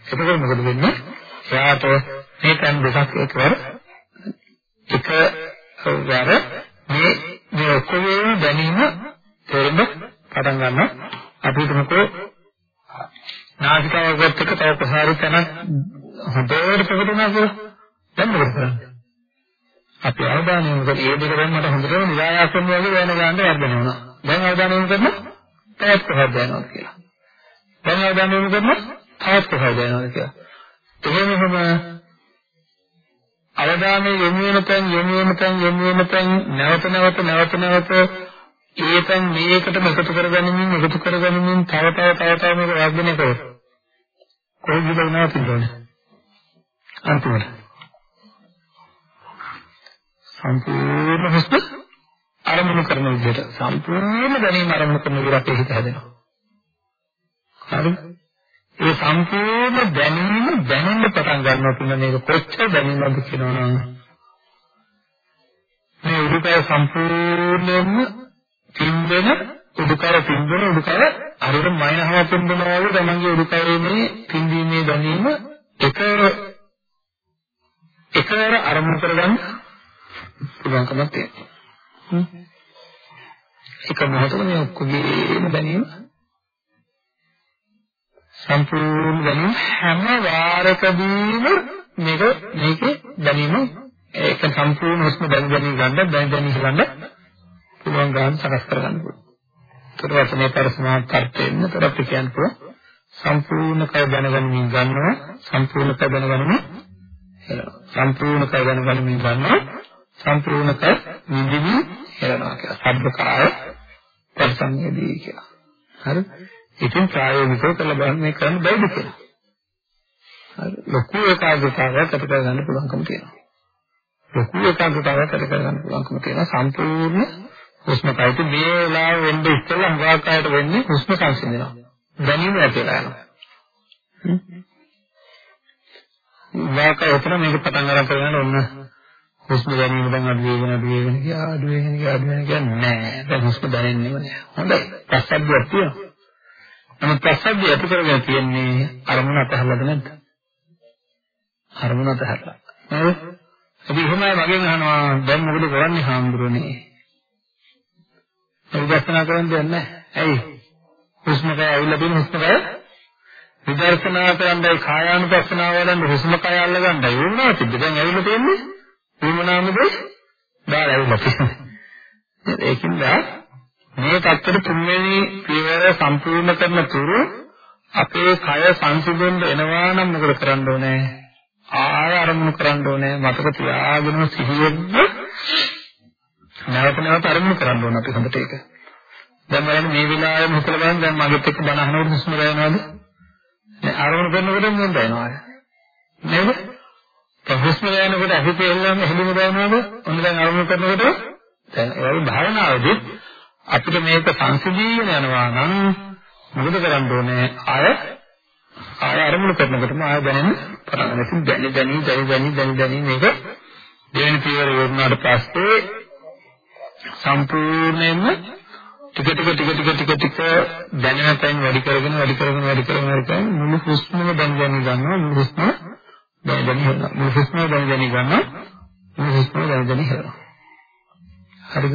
එතකොට මොකද වෙන්නේ? එයාට මේ තැන් දෙකක් එකවර එක වර මේ මේ ඔක්කොම දැනීම තේරෙන්න පටන් ගන්නවා. අපි හිතමුකෝ නාසිකාවකට එක තව ප්‍රසාරි තැනක් හොඳට ප්‍රකට වෙනවා කියලා. දැන් මොකද කරන්නේ? අපි අවධානය යොමු කරලා ඒ දෙක දැන් මට හොඳටම නිරායාසයෙන් වගේ වෙන ගන්න වර්ධනය වුණා. දැන් අවධානය යොමු කරලා තවත් ප්‍රහත් දැනනවා කියලා. දැන් අවධානය යොමු කරලා තවත් කොහොමද යනවද කියලා. එහෙමම අවධානය යොමු වෙන තැන් යොමු වෙන තැන් යොමු වෙන තැන් නැවත නැවත නැවත නැවත ඒකෙන් මේකටම එකතු කරගනිමින් එකතු කරගනිමින් තව තව තව තව මේක වර්ධනය කරොත් කොහොමද නවතින්නේ අන්තිමට. සම්පූර්ණ හුස්ම අරමුණු කරන විදිහට සම්පූර්ණ දැනීම අරමුණු කරන විදිහට හිත හැදෙනවා. හරිද ඒ සම්පූර්ණ දැනීම දැනෙන්න පටන් ගන්නවා කියන මේක කොච්චර දැනීමක්ද කියනවනම්. මේ උඩුකය සම්පූර්ණයෙන්ම තින්දෙන උඩුකය තින්දෙන උඩුකය හරියට මයින්හව තින්දෙනවා වගේ තමන්ගේ උඩුකයේ මේ තින්දීමේ දැනීම එකවර එකවර අරමුණු කරගන්න පුළුවන්කමක් තියෙනවා. එක මොහොතක මේ ඔක්කොගේම දැනීම සම්පූර්ණ දැනීම හැම වාරකදීම මේක මේකේ දැනීම ඒක සම්පූර්ණ හුස්ම දැන දැන ගන්න දැන දැන ගන්න පුළුවන් ගන්න සකස් කරගන්න පුළුවන්. ඒතර වචනේ පරිසමාර්ථ අර්ථයෙන් උතර අපි කියන්න පුළුවන් සම්පූර්ණ කය දැනගනිමින් ගන්නවා සම්පූර්ණ කය දැනගනිමින් හෙලනවා. සම්පූර්ණ කය දැනගනිමින් ගන්නවා සම්පූර්ණ කය නිදිමි හෙලනවා කියලා. සබ්බකාය පරිසංයදී කියලා. හරි? ඉතින් ප්‍රායෝගිකව කරලා බලන්න මේ කරන්න බැයිද කියලා. හරි. ලොකු ඒකාග්‍රතාවයක් ඇති කරගන්න පුළුවන්කම තියෙනවා. ලොකු ඒකාග්‍රතාවයක් ඇති කරගන්න පුළුවන්කම තියෙනවා සම්පූර්ණ හුස්ම කයිට මේ වෙලාව වෙන්න ඉස්සෙල්ලා හුඟාකායට වෙන්නේ හුස්ම සංසිඳනවා. දැනීම ඇතිලා යනවා. වාකය උතර මේක පටන් ගන්න කරගෙන ඔන්න හුස්ම දැනීම දැන් අඩු වෙගෙන අඩු වෙගෙන ගියා අඩු වෙගෙන ගියා අඩු වෙගෙන ගියා. නෑ දැන් හුස්ම දැනෙන්නේම නෑ. හොඳයි. පස්සබ්බයක් තියෙනවා. නමුත් පස්සබ්බය ඇති කරගෙන තියෙන්නේ අරමුණ අතහරලාද නැද්ද? අරමුණ අතහරලා. නේද? අපි එහෙමයි මගෙන් අහනවා දැන් මොකද කරන්නේ හාමුදුරනේ? විදර්ශනා කරන්න දෙන්නේ නැහැ ඇයි? හුස්ම කය ඇවිල්ලා තියෙන හුස්ම කය විදර්ශනා කරන්නයි කායානුපස්සනාව වලන්න හුස්ම කය අල්ලගන්නයි වුණා තිබ්බ දැන් ඇවිල්ලා තියෙන්නේ? වුමනාමද බාර ඇවිල්ලා තියෙන්නේ. ඒකින්ද මේ தත්තර තුන්වෙනි පියවර සම්පූර්ණ කරන තුරු අපේ කය සංසිඳෙන්න එනවා නම් මොකද කරන්න ඕනේ? ආය අරමුණු කරන්න ඕනේ. මතක තියාගෙන සිහියෙන්ම නැවත නැවත අරමුණු කරන්න ඕනේ අපි හොඳට ඒක. දැන් බලන්න මේ වෙලාවෙම හිතලා බලන්න. දැන් මගෙත් එක්ක බණ අහනකොට හුස්ම ගන්නවද? නෑ අරමුණු කරනකොට මොකද දැනනවද? නේද? දැන් හුස්ම ගන්නකොට අපිට එල්ලම හැදෙම දැනනවද? ඔන්න දැන් අරමුණු කරනකොට දැන් ඒ වගේ භාවනාවේදී අපිට මේක සංසිඳීගෙන යනවා නම් මොකද කරන්න ඕනේ? අය ආය අරමුණු කරනකොටම ආය දැනෙන පටන් ගන්න. ඉතින් දැනි දැනි දැනි දැනි දැනි දැනි මේක දෙවෙනි පියවර වුණාට පස්සේ සම්පූර්ණයෙන්ම ටික ටික ටික ටික ටික ටික දැනෙන තැන් වැඩි කරගෙන වැඩි කරගෙන වැඩි කරගෙන වැඩි කරගෙන මුළු හුස්මම දැන දැන ගන්නවා මුළු හුස්ම දැන දැන ගන්නවා මුළු හුස්ම දැන දැන ගන්නවා මුළු හුස්ම දැන දැන ගන්නවා හරිද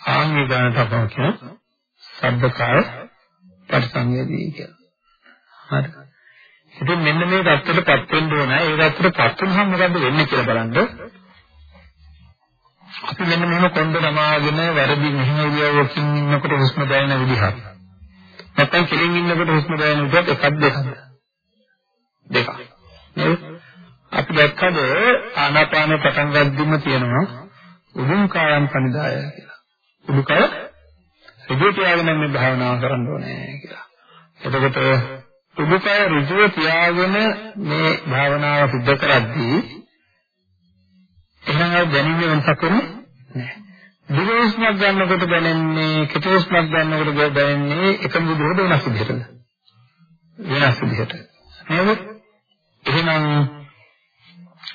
ආන්ගේ ගන්නට අපව කියන සබ්බකාය පරිසංයේදී කියලා හරි. ඉතින් මෙන්න මේ தත්ත්වයටපත් වෙන්න ඕන. ඒ தත්ත්වයටපත් වුනහම මොකද වෙන්නේ කියලා බලන්න. අපි මෙන්න මෙහෙම කොන්ද නමාගෙන වැරදි මෙහෙම ඉරියව්වකින් ඉන්නකොට හුස්ම දැනෙන විදිහක්. නැත්නම් කෙලින් ඉන්නකොට හුස්ම දැනෙන විදිහත් එකක් දෙකක්ද? දෙකක්. නේද? අපි දැක්කද ආනාපාන පටන් ගද්දිම තියෙනවා උදුම් කායම් පනිදාය කියලා. උදුකය ඍජු තියාගෙන මේ භාවනාව කරන්න ඕනේ කියලා. එතකොට උඩුකය ඍජුව තියාගෙන මේ භාවනාව සිද්ධ කරද්දී එහෙනම් අර දැනෙන්නේ වෙනසක් වෙන්නේ නැහැ. දිගුස්මක් ගන්නකොට දැනෙන්නේ කෙටුස්මක් ගන්නකොට දැනෙන්නේ එකම විදිහට වෙනස් විදිහටද? වෙනස් විදිහට. නේද? එහෙනම්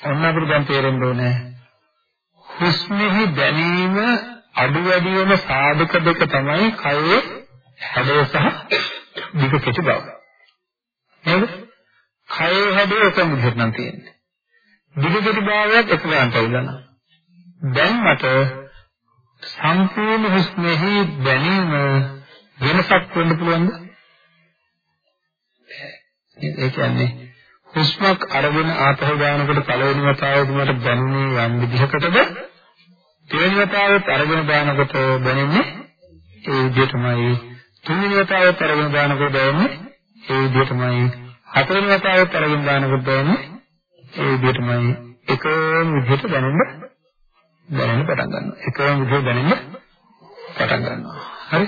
ඔන්න අපිට දැන් තේරෙන්න ඕනේ හුස්මෙහි දැනීම අඩු වැඩි වෙන සාධක දෙක තමයි කයේ හැඩය සහ දිග කෙටි බව. නේද? කයේ හැඩය එකම විදිහට නම් තියෙන්නේ. දිගට භාවයක් එක ගන්නට උදනවා. දැන් මට සම්පූර්ණ හුස්මෙහි දැනීම වෙනසක් වෙන්න පුළුවන්ද? ඒ කියන්නේ හුස්මක් අරගෙන ආපහු දානකොට පළවෙනි වතාවේදී මට දැනුනේ යම් විදිහකටද දෙවෙනි වතාවෙත් අරගෙන දානකොට දැනෙන්නේ ඒ විදිහටමයි තුන්වෙනි වතාවෙත් අරගෙන දානකොට දැනෙන්නේ ඒ විදිහටමයි හතරවෙනි වතාවෙත් අරගෙන දානකොට දැනෙන්නේ ඒ විදිහටමයි එකම විදිහට දැනෙන්න දැනෙන්න පටන් ගන්නවා. එකම විදිහට දැනෙන්න පටන් හරි?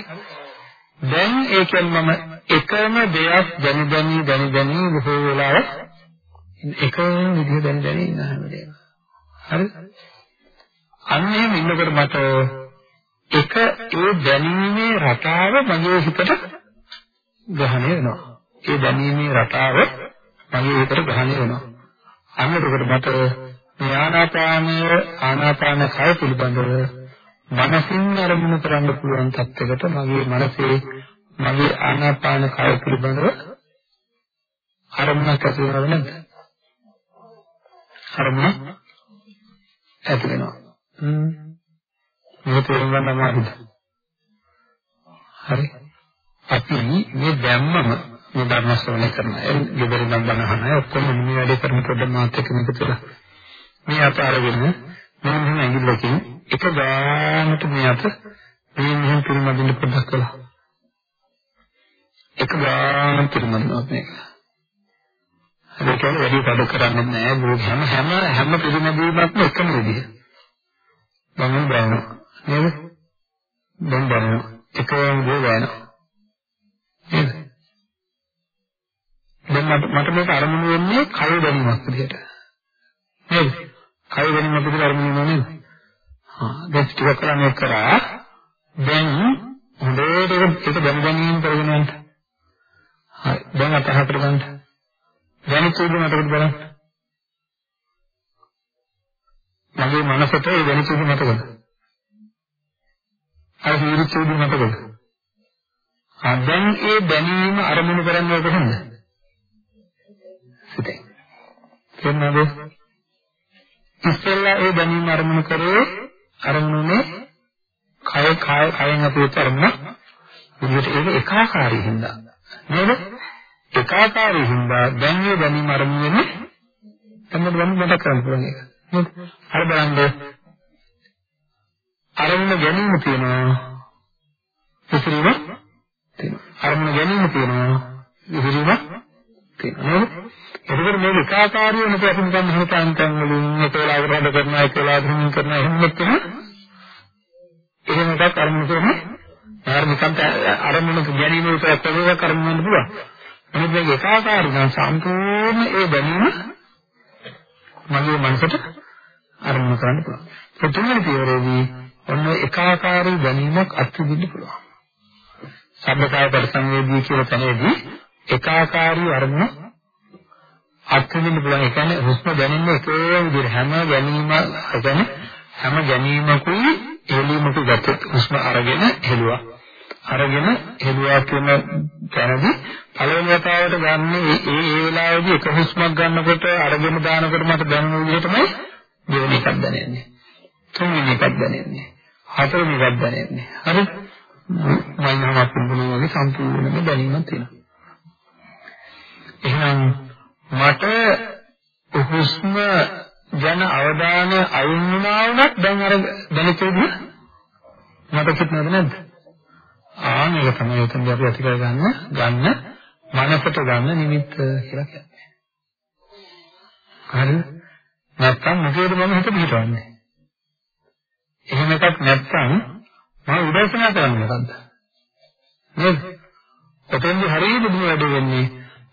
දැන් ඒ කියන්නේ මම එකම දෙයක් දැනි දැනි දැනි දැනි බොහෝ වෙලාවක් එකම විදිහ දැනි දැනි ඉන්න හැමදේම. හරි? අන්න එහෙම ඉන්නකොට මට එක ඒ දැනීමේ රටාව මගේ හිතට ග්‍රහණය වෙනවා. ඒ දැනීමේ රටාව මගේ හිතට ග්‍රහණය වෙනවා. අන්න එතකොට මට මේ ආනාපානය ආනාපාන කය පිළිබඳව මනසින් අරමුණු කරන්න පුළුවන් තත්යකට මගේ මනසේ මගේ ආනාපාන කය පිළිබඳව අරමුණක් ඇති වෙනවද නැද්ද? අරමුණ ඇති වෙනවා. හ්ම්. මේක තේරුම් ගන්න අමාරුද? හරි. අපි මේ දැම්මම මේ ධර්ම ශ්‍රවණය කරනවා. ඒ ගෙදරින් නම් බණ අහන අය ඔක්කොම මේ වැඩේ කරන පොඩ්ඩක් මාත් එක්ක මේක තුළ මේ අත අරගෙන මම මෙහෙම ඇඟිල්ලකින් එක ගානට මේ අත මේ මෙහෙම පිරුමදින්න පොඩ්ඩක් කළා. එක ගානට පිරුමදිනවා මේක. ඒක කියන්නේ වැඩි කඩ කරන්නේ නැහැ. බෝ හැම හැම හැම පිරුමදීමක්ම එකම විදිහ. මම බලනවා. නේද? දැන් බලනවා. එකම දේ බලනවා. මට මට මේක අරමුණු වෙන්නේ කය දැනීමක් විදිහට. නේද? කය දැනීමක් විදිහට අරමුණු වෙනවා නේද? හා දැන් ටිකක් කරන්නේ කරා දැන් හොඳට ඒක දැන ගැනීම කරගෙන යන්න. හරි. දැන් අතහකට ගන්න. දැනෙච්ච දේ මතකද බලන්න. මගේ මනසට ඒ දැනෙච්ච දේ මතකද? අර හිරිච්ච දේ මතකද? ආ දැන් ඒ දැනීම අරමුණු කරන්නේ කොහොමද? සිතෙන්. තේරුණාද? ඉස්සෙල්ලා ඒ දැනීම අරමුණු කරේ අරමුණුනේ කය කය කයෙන් අපේ අරමුණ විදිහට ඒක එකාකාරී හින්දා නේද? එකාකාරී හින්දා දැන් මේ දැනීම අරමුණු වෙන්නේ තමයි වම් මතක කරන්න පුළුවන් එක. නේද? අර බලන්න අරමුණ ගැනීම තියෙනවා. ඉතිරිව තියෙනවා. අරමුණ ගැනීම තියෙනවා. ඉතිරිව තියෙනවා. නේද? එතකොට මේක එකාකාරී වෙන ප්‍රශ්න ගන්න හිතාන්තන් වලින් එක වෙලාවකට හද කරනවා එක වෙලාවකට හිමින් කරනවා එහෙම නැත්නම් එහෙම එකක් අරමුණු කරන්නේ ධර්මිකන්ත අරමුණු ගැනීම විතරක් කරනවා කරන්න වෙන්න පුළුවන්. නමුත් මේක එකාකාරී නම් සම්පූර්ණ ඒ දැනීම මගේ මනසට අරමුණු කරන්න පුළුවන්. ඒ තුන්වෙනි පියවරේදී ඔන්න එකාකාරී දැනීමක් අත්විඳින්න පුළුවන්. සම්බකාය පරිසංවේදී කියන තැනේදී එකාකාරී අරමුණ අත්විඳින්න පුළුවන්. ඒ කියන්නේ හුස්ම දැනෙන්නේ එකම විදිහට හැම ගැනීම කියන්නේ හැම ගැනීමකුයි එළීමක ගත හුස්ම අරගෙන හෙළුවා. අරගෙන හෙළුවා කියන තැනදී පළවෙනි වතාවට ගන්න ඒ ඒ වෙලාවේදී එක හුස්මක් ගන්නකොට අරගෙන දානකොට මට දැනෙන විදිහටමයි දෙවෙනි එකක් දැනෙන්නේ. තුන්වෙනි එකක් දැනෙන්නේ. හතරවෙනි එකක් දැනෙන්නේ. හරි? මම නමක් වුණා වගේ සම්පූර්ණම දැනීමක් තියෙනවා. එහෙනම් මට හුස්ම ගැන අවධානය අයින් වුණා වුණත් දැන් අර දැනෙන්නේ මට කිව්නද නැද්ද? ආ මේක තමයි උතන්දී අපි ඇති කරගන්න ගන්න මනසට ගන්න නිමිත්ත කියලා කියන්නේ. හරිද? නැත්තම් මොකේද මම හිත පිටවන්නේ? එහෙම එකක් නැත්තම් මම උදේසනා කරන්නේ මොකද්ද? නේද? ඔතෙන්දී හරියට දුර වැඩ වෙන්නේ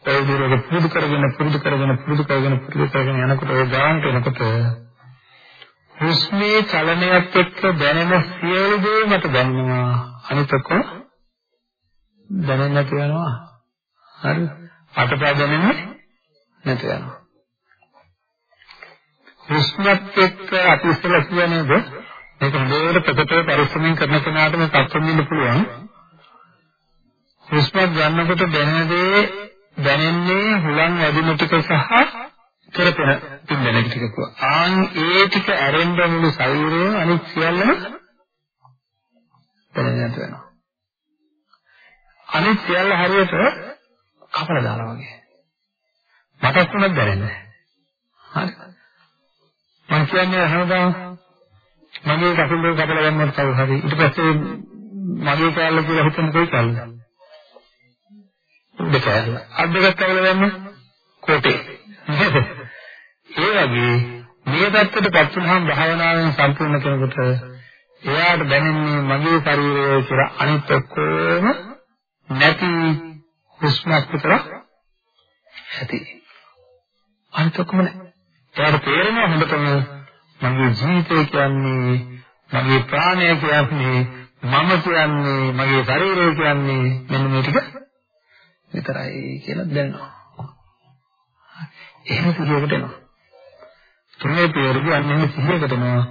ඒ විදිහට පුරුදු කරගෙන පුරුදු කරගෙන පුරුදු කරගෙන පුරුදු කරගෙන යනකොට ඔය ගානට එනකොට හුස්මේ චලනයත් එක්ක දැනෙන සියලු දේ මට දැනෙනවා. අනිතක දැනෙන්නේ නැති වෙනවා. හරි. අතපය දැනෙන්නේ නැති වෙනවා. හුස්මත් එක්ක අපි ඉස්සෙල්ලා කියනේද මේක හොඳට ප්‍රකටව පරිස්සමෙන් කරන කෙනාට මේ තත්ත්වෙ ඉන්න පුළුවන්. හුස්මත් ගන්නකොට දැනෙන දේ දැනෙන්නේ හුලං වැඩිම ටික සහ කරපෙන පින්දෙන ටික. ආන් ඒ ටික ඇරෙන්න මුළු ශරීරයම අනිත් සියල්ලම දැනෙන්නට වෙනවා. අනිත් සියල්ල හරියට කපලා දානවා වගේ. මටත් උනක් දැනෙන්නේ නැහැ. හරි. මම කියන්නේ හැමදාම මගේ කකුල් දෙක කපලා ගන්නත් කවුරු හරි ඊට පස්සේ මගේ කෑල්ල කියලා හිතන කොයි කෑල්ලද? උඩ කෑල්ල. අත් දෙකක් කවලා දැම්ම කොටේ. නේද? ඒ වගේ මේ පැත්තට පත් වුනහම භාවනාවෙන් සම්පූර්ණ කෙනෙකුට එයාට දැනෙන්නේ මගේ ශරීරය කියලා අනිත් ඔක්කොම නැති හුස්මක් විතර ඇති. අනිත් ඔක්කොම නැහැ. එයාට තේරෙනවා හොඳටම මගේ ජීවිතය කියන්නේ මගේ ප්‍රාණය කියන්නේ මම කියන්නේ මගේ ශරීරය කියන්නේ මෙන්න මේ ටික විතරයි කියලා දැනනවා. එහෙම සිහියකට එනවා. තුනේ පියවරදී අන්නේ සිහියකට එනවා.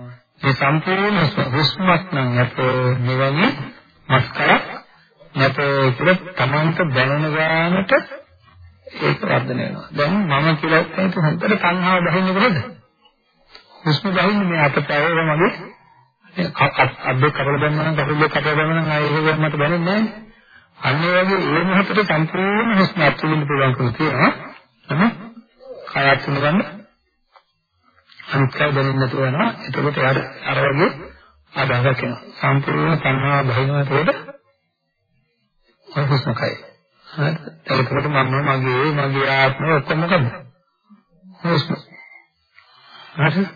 මේ සම්පූර්ණ හුස්මක් නම් නැත මෙවැනි මස්කලක් නැත කියලා තමන්ට දැනෙන ගානට ඒක වර්ධනය වෙනවා. දැන් මම කියලා හිත හොඳට සංහාව බහින්නේ කොහොමද? හුස්ම බහින්නේ මේ අතපයව මගේ අද්ද කපල දැම්මම නම් කකුල කපල දැම්මම නම් ආයෙ ඒක මට දැනෙන්නේ නැහැ. අන්න ඒ වගේ ඒ මොහොතේ සම්පූර්ණ හුස්ම අත්විඳින්න පුළුවන්කම තියෙනවා. තමයි කායත් ගන්න අනිත් කය දැනෙන්නේ නැතුව යනවා. එතකොට යාර අර වගේ අදහසක් එනවා. සම්පූර්ණ සංහාව බහිනවා එතකොට ඔය හුස්ම කයි. හරිද? එතකොට මම මගේ මගේ ආත්මය ඔක්කොම මොකද? හුස්ම. හරිද?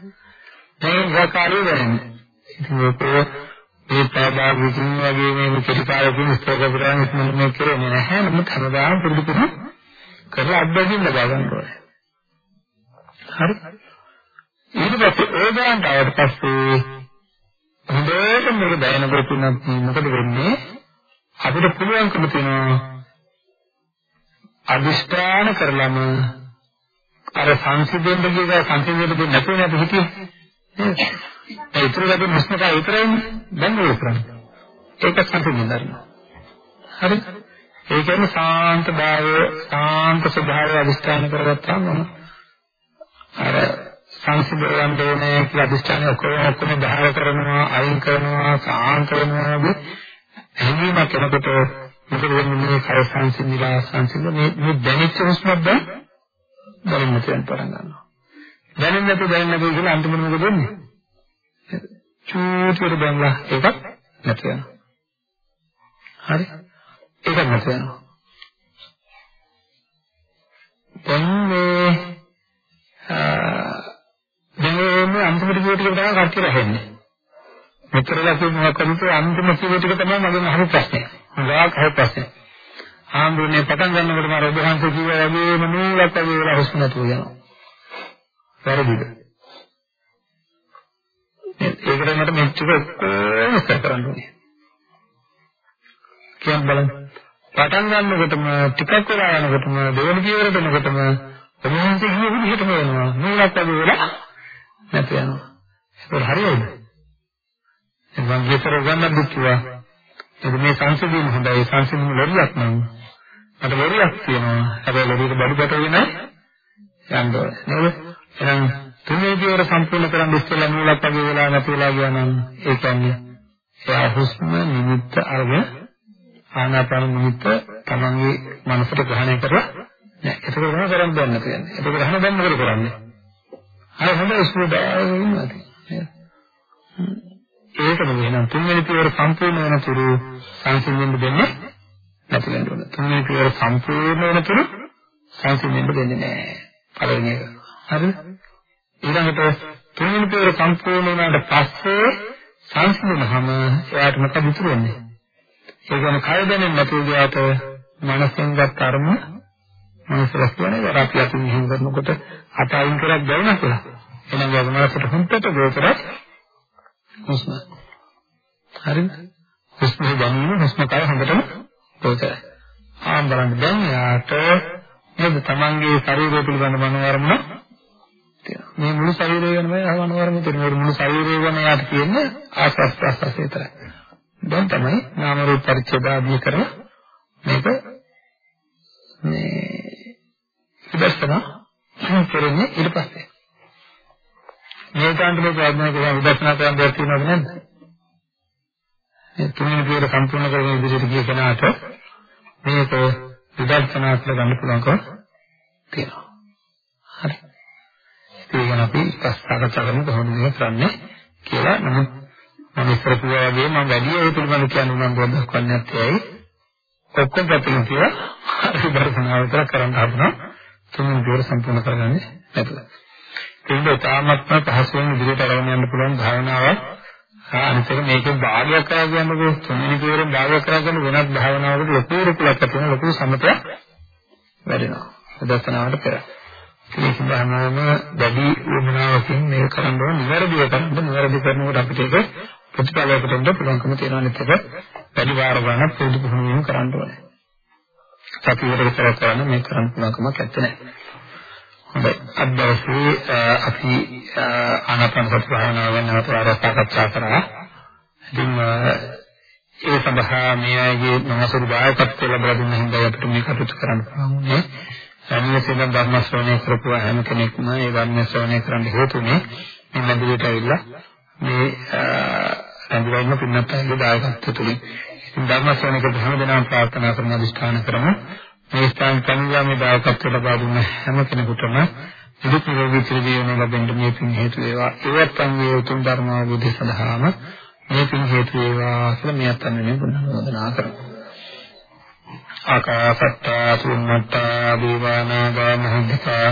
දැන් වකාරය වෙන්නේ. ඉතින් ඔක මේ පාදා විසින් වගේ මේ කෙටිකාරකින් ඉස්තර කරගෙන ඉක්මනට මේ කරන්නේ නැහැ. නමුත් හැමදාම පුරුදු කරලා කරලා අත්දැකීම් ලබා ගන්න ඕනේ. හරි? ඊට පස්සේ ඒ ගානට ආවට පස්සේ හොඳට මේක දැනනකොට මොකද වෙන්නේ? අපිට පුළුවන්කම තියෙනවා අදිෂ්ඨාන කරලම අර සංසිඳෙන්න කියන සංසිඳෙන්න දෙන්නේ නැතුව නේද හිටියේ නේද ඒ ඉතුරු ලැබෙන හුස්මක විතරයිනේ දැන් ඒක කරන්නේ ඒක සංසිඳෙන්න හරි. ඒ කියන්නේ සාන්ත භාවය සාන්ත ස්වභාවය අදිෂ්ඨාන කරගත්තාම අර සංසිඳවන්න ඕනේ කියලා අදිෂ්ඨානය ඔක්කොම ඔක්කොම බහර කරනවා අයින් කරනවා සාන්ත කරනවා වගේ හැඟීමක් එනකොට මොකද වෙන්නේ? මේ කය සංසිඳිලා සංසිඳ මේ මේ දැනෙච්ච හුස්මක් දැන් දැනෙන්න තියෙන පටන් ගන්නවා. දැනෙන්නේ නැතුව දැනෙන්නේ නැතුව කියලා අන්තිමට මොකද වෙන්නේ? චූටියට දැන්ලා ඒකත් නැති වෙනවා. හරි? ඒකත් නැති වෙනවා. දැන් මේ දැන් මේ අන්තිමට කියුවට තමයි කට්ටිය රැහෙන්නේ. මෙතරලා කියනවා කොහොමද අන්තිම කියුව ටික තමයි මගේ හරි ප්‍රශ්නේ. ගාක් හරි ප්‍රශ්නේ. ආම්බුනේ පටන් ගන්නකොට මම ඔබ වහන්සේ කිව්වා වගේම නූලක් වගේ වෙලා හුස්ම නැතුව යනවා. වැරදිද? ඒකට මට මෙච්චර ඔක්කොම ඉස්සර කරන්න ඕනේ. කියන්න බලන්න. පටන් ගන්නකොටම ටිකක් වෙලා යනකොටම දෙවන පියවරට යනකොටම ඔබ වහන්සේ කිව්ව විදිහටම වෙනවා. නූලක් වගේ වෙලා නැතු යනවා. ඒක හරියයිද? මම විතර ගන්න දුක්වා ඒක මේ සංසිඳීම හොඳයි සංසිඳීම ලොරියක් නම් මට ලොරියක් තියෙනවා හැබැයි ලොරියට බඩුකට වෙන යන්න ඕනේ නේද එහෙනම් තුනේ පියවර සම්පූර්ණ කරන් ඉස්සෙල්ලා නූලක් වගේ වෙලා නැති වෙලා ගියා නම් ඒ කියන්නේ එයා හුස්ම නිමිත්ත අරගෙන ආනාපාන නිමිත්ත තමන්ගේ මනසට ග්‍රහණය කරලා නෑ ඒක තමයි කරන් දෙන්න තියෙන්නේ ඒක ග්‍රහණ දැන් මොකද කරන්නේ අර හොඳ ඉස්මු දාගෙන ඉන්නවා නේද ඒකම එහෙනම් තුන්වෙනි පියවර සම්පූර්ණ වෙන තුරු සංසිඳෙන්න දෙන්නේ නැති වෙන්න ඕන. තුන්වෙනි පියවර සම්පූර්ණ වෙන තුරු සංසිඳෙන්න දෙන්නේ නැහැ. පළවෙනි එක. හරිද? ඊළඟට තුන්වෙනි පියවර සම්පූර්ණ වුණාට පස්සේ සංසිඳනහම එයාට මොකද ඉතුරු වෙන්නේ? ඒ කියන්නේ කය දැනෙන්නේ නැතුව ගියාට මනසෙන් ගත් අරම මනසට කියන්නේ අර අපි අතින් හිම් කරනකොට අතයින් කරක් දැනෙනවා කියලා. එහෙනම් වගමනසට හොන්තට ගෝතරයි හුස්ම. හරිද? හුස්ම දැනීම හුස්ම කය හොඳටම පොතයි. ආම් බලන්න දැන් යාට නේද තමන්ගේ ශරීරය පිළිබඳ මනෝවරමුණ තියෙනවා. මේ මුළු ශරීරය ගැනම මනෝවරමුණ තියෙනවා. මුළු ශරීරය ගැන යාට කියන්නේ ආස්වාස් ප්‍රස්වාස් විතරයි. දැන් තමයි නාම රූප පරිච්ඡේදාදී කරලා මේක මේ විදර්ශනා කරන්නේ ඊට පස්සේ. මේ කාන්තේ ප්‍රාර්ථනා කරන විදර්ශනා කරන දෙයක් තියෙනවද නැද්ද? මේ තුන්වෙනි පියවර සම්පූර්ණ කරගෙන ඉදිරියට ගිය කෙනාට මේක විදර්ශනා කරලා ගන්න පුළුවන්කම තියෙනවා. හරි. ඒක ගැන අපි සාකච්ඡා කරමු කොහොමද මේක කරන්නේ කියලා. නමුත් මම ඉස්සර කිව්වා වගේ මම වැඩි ඒ පිළිබඳව කියන්න නම් බොද්දක් වන්නේ නැත්තේයි. ඔක්කොම පැත්තකින් කියලා විදර්ශනා විතර කරන්න හදනවා. තුන්වෙනි පියවර සම්පූර්ණ කරගන්නේ නැතුව. ඒක තාමත්ම පහසුවෙන් ඉදිරියට අරගෙන යන්න පුළුවන් භාවනාවක් අනිත් එක මේකේ භාගයක් කරා කියනකොට තුන්වෙනි පියවරෙන් භාගයක් කරා කියන වෙනත් භාවනාවකට ලොකු රුකුලක් ඇති වෙන ලොකු සමතයක් වැඩෙනවා. දර්ශනාවට පෙර. ඒක බහනම දැඩි වමනාවකින් මේක කරන්න ඕන නිවැරදිව කරන්න නිවැරදි කරනකොට අපිට ඒක ප්‍රතිඵලයකට එන්න පුළුවන්කම තියෙනවා අනිත් එක වැඩි වාර ගණන් පුරුදු පුහුණු කරන්න ඕනේ. සතියට විතර කරන්න මේ කරන්න පුළුවන්කමක් නැත්තේ. හොඳයි. අද දවසේ අපි ආනාපාන සති භාවනාව ගැන නැවත වාරයක් සාකච්ඡා කරා. ඉතින් ඒ සඳහා මේ අයගේ මනසට දායකත්වය ලැබලා දුන්න හින්දා අපිට මේ කටයුතු කරන්න පුළුවන්. සම්මතයෙන් ධර්ම ශ්‍රවණය කරපුව හැම කෙනෙක්ම ඒ ධර්ම ශ්‍රවණය කරන්න හේතුනේ මේ මැදිරියට ඇවිල්ලා මේ සම්බුද්ධ පින්නත් අයගේ දායකත්වය තුලින්. ඉතින් ධර්ම ශ්‍රවණය කරන හැම දෙනාම ප්‍රාර්ථනා කරන අදිෂ්ඨාන කරමු. මේ ස්ථාන කන්‍යාමේ දායකත්වයට ලබා දුන්න හැම කෙනෙකුටම දුක් නිරෝගී ජීවනය ලැබෙන්න මේ පින් හේතු වේවා. ඒවත් අංගේ උතුම් ධර්ම අවබෝධය සඳහාම මේ පින් හේතු වේවා කියලා මේ අතන මේ බුදුනමෝදනා කරමු. ආකාසත්තා සුන්නත්තා දේවානාගා මහිද්දකා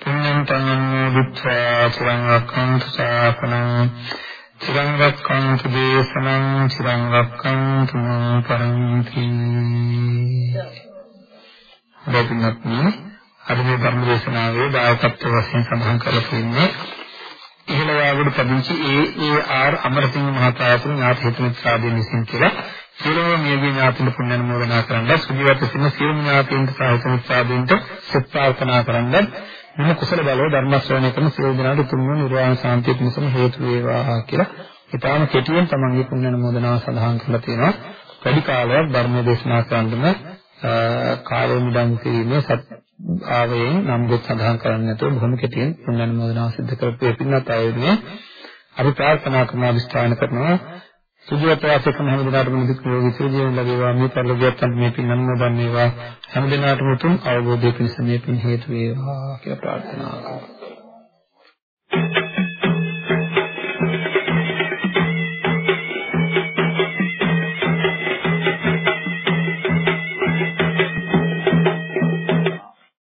පුඤ්ඤං තං බුද්ධා චිරං රක්ඛන්තු ශාසනං චිරං රක්ඛන්තු දේශනං චිරං රක්ඛන්තු පරන්ති බබුනත්නි අද මේ ධර්ම දේශනාවේ දායකත්ව වශයෙන් සඳහන් කරලා තියෙන්නේ ඉහළ වාගුඩ පදිංචි ඒ ඒ ආර් අමරසිංහ මහතා ඇතුළු ඥාති හිත මිත්‍රාදීන් විසින් කියලා සියලුම මියගිය ඥාතින් පුණ්‍ය අනුමෝදනා කරන්න සුජීවත සිටින සියලුම ඥාතීන්ට සාහිත මිත්‍රාදීන්ට සුත් ප්‍රාර්ථනා කරන්න මෙම කුසල බලව ධර්ම ශ්‍රවණය කරන සියලු දෙනාට තුන්ව නිර්වාණ සාන්තිය පිණිසම හේතු වේවා කියලා ඊටාම කෙටියෙන් තමන්ගේ පුණ්‍ය අනුමෝදනාව සඳහන් කරලා තියෙනවා. වැඩි කාලයක් ධර්ම දේශනා කරන්නම කාලය මිඩංගු කිරීමේ සත් ආවයෙන් නම් දෙත් සඳහන් කරන්නේ නැතුව බොහොම කෙටියෙන් පුණ්‍ය අනුමෝදනාව සිදු කරපු පින්නත් ආයුධනේ අපි ප්‍රාර්ථනා කරන අවිස්ථාන කරනවා සුජීවත වාසය කරන හැම දිනකටම දුක් නිරෝගී ජීවන ලැබේවා. මේ පරිලෝකයන්ට මේ පින් අනුමෝදන් වේවා. හැම දිනකටම උතුම් අවබෝධය පිණිස මේ පින් හේතු වේවා කියලා ප්‍රාර්ථනා කරනවා.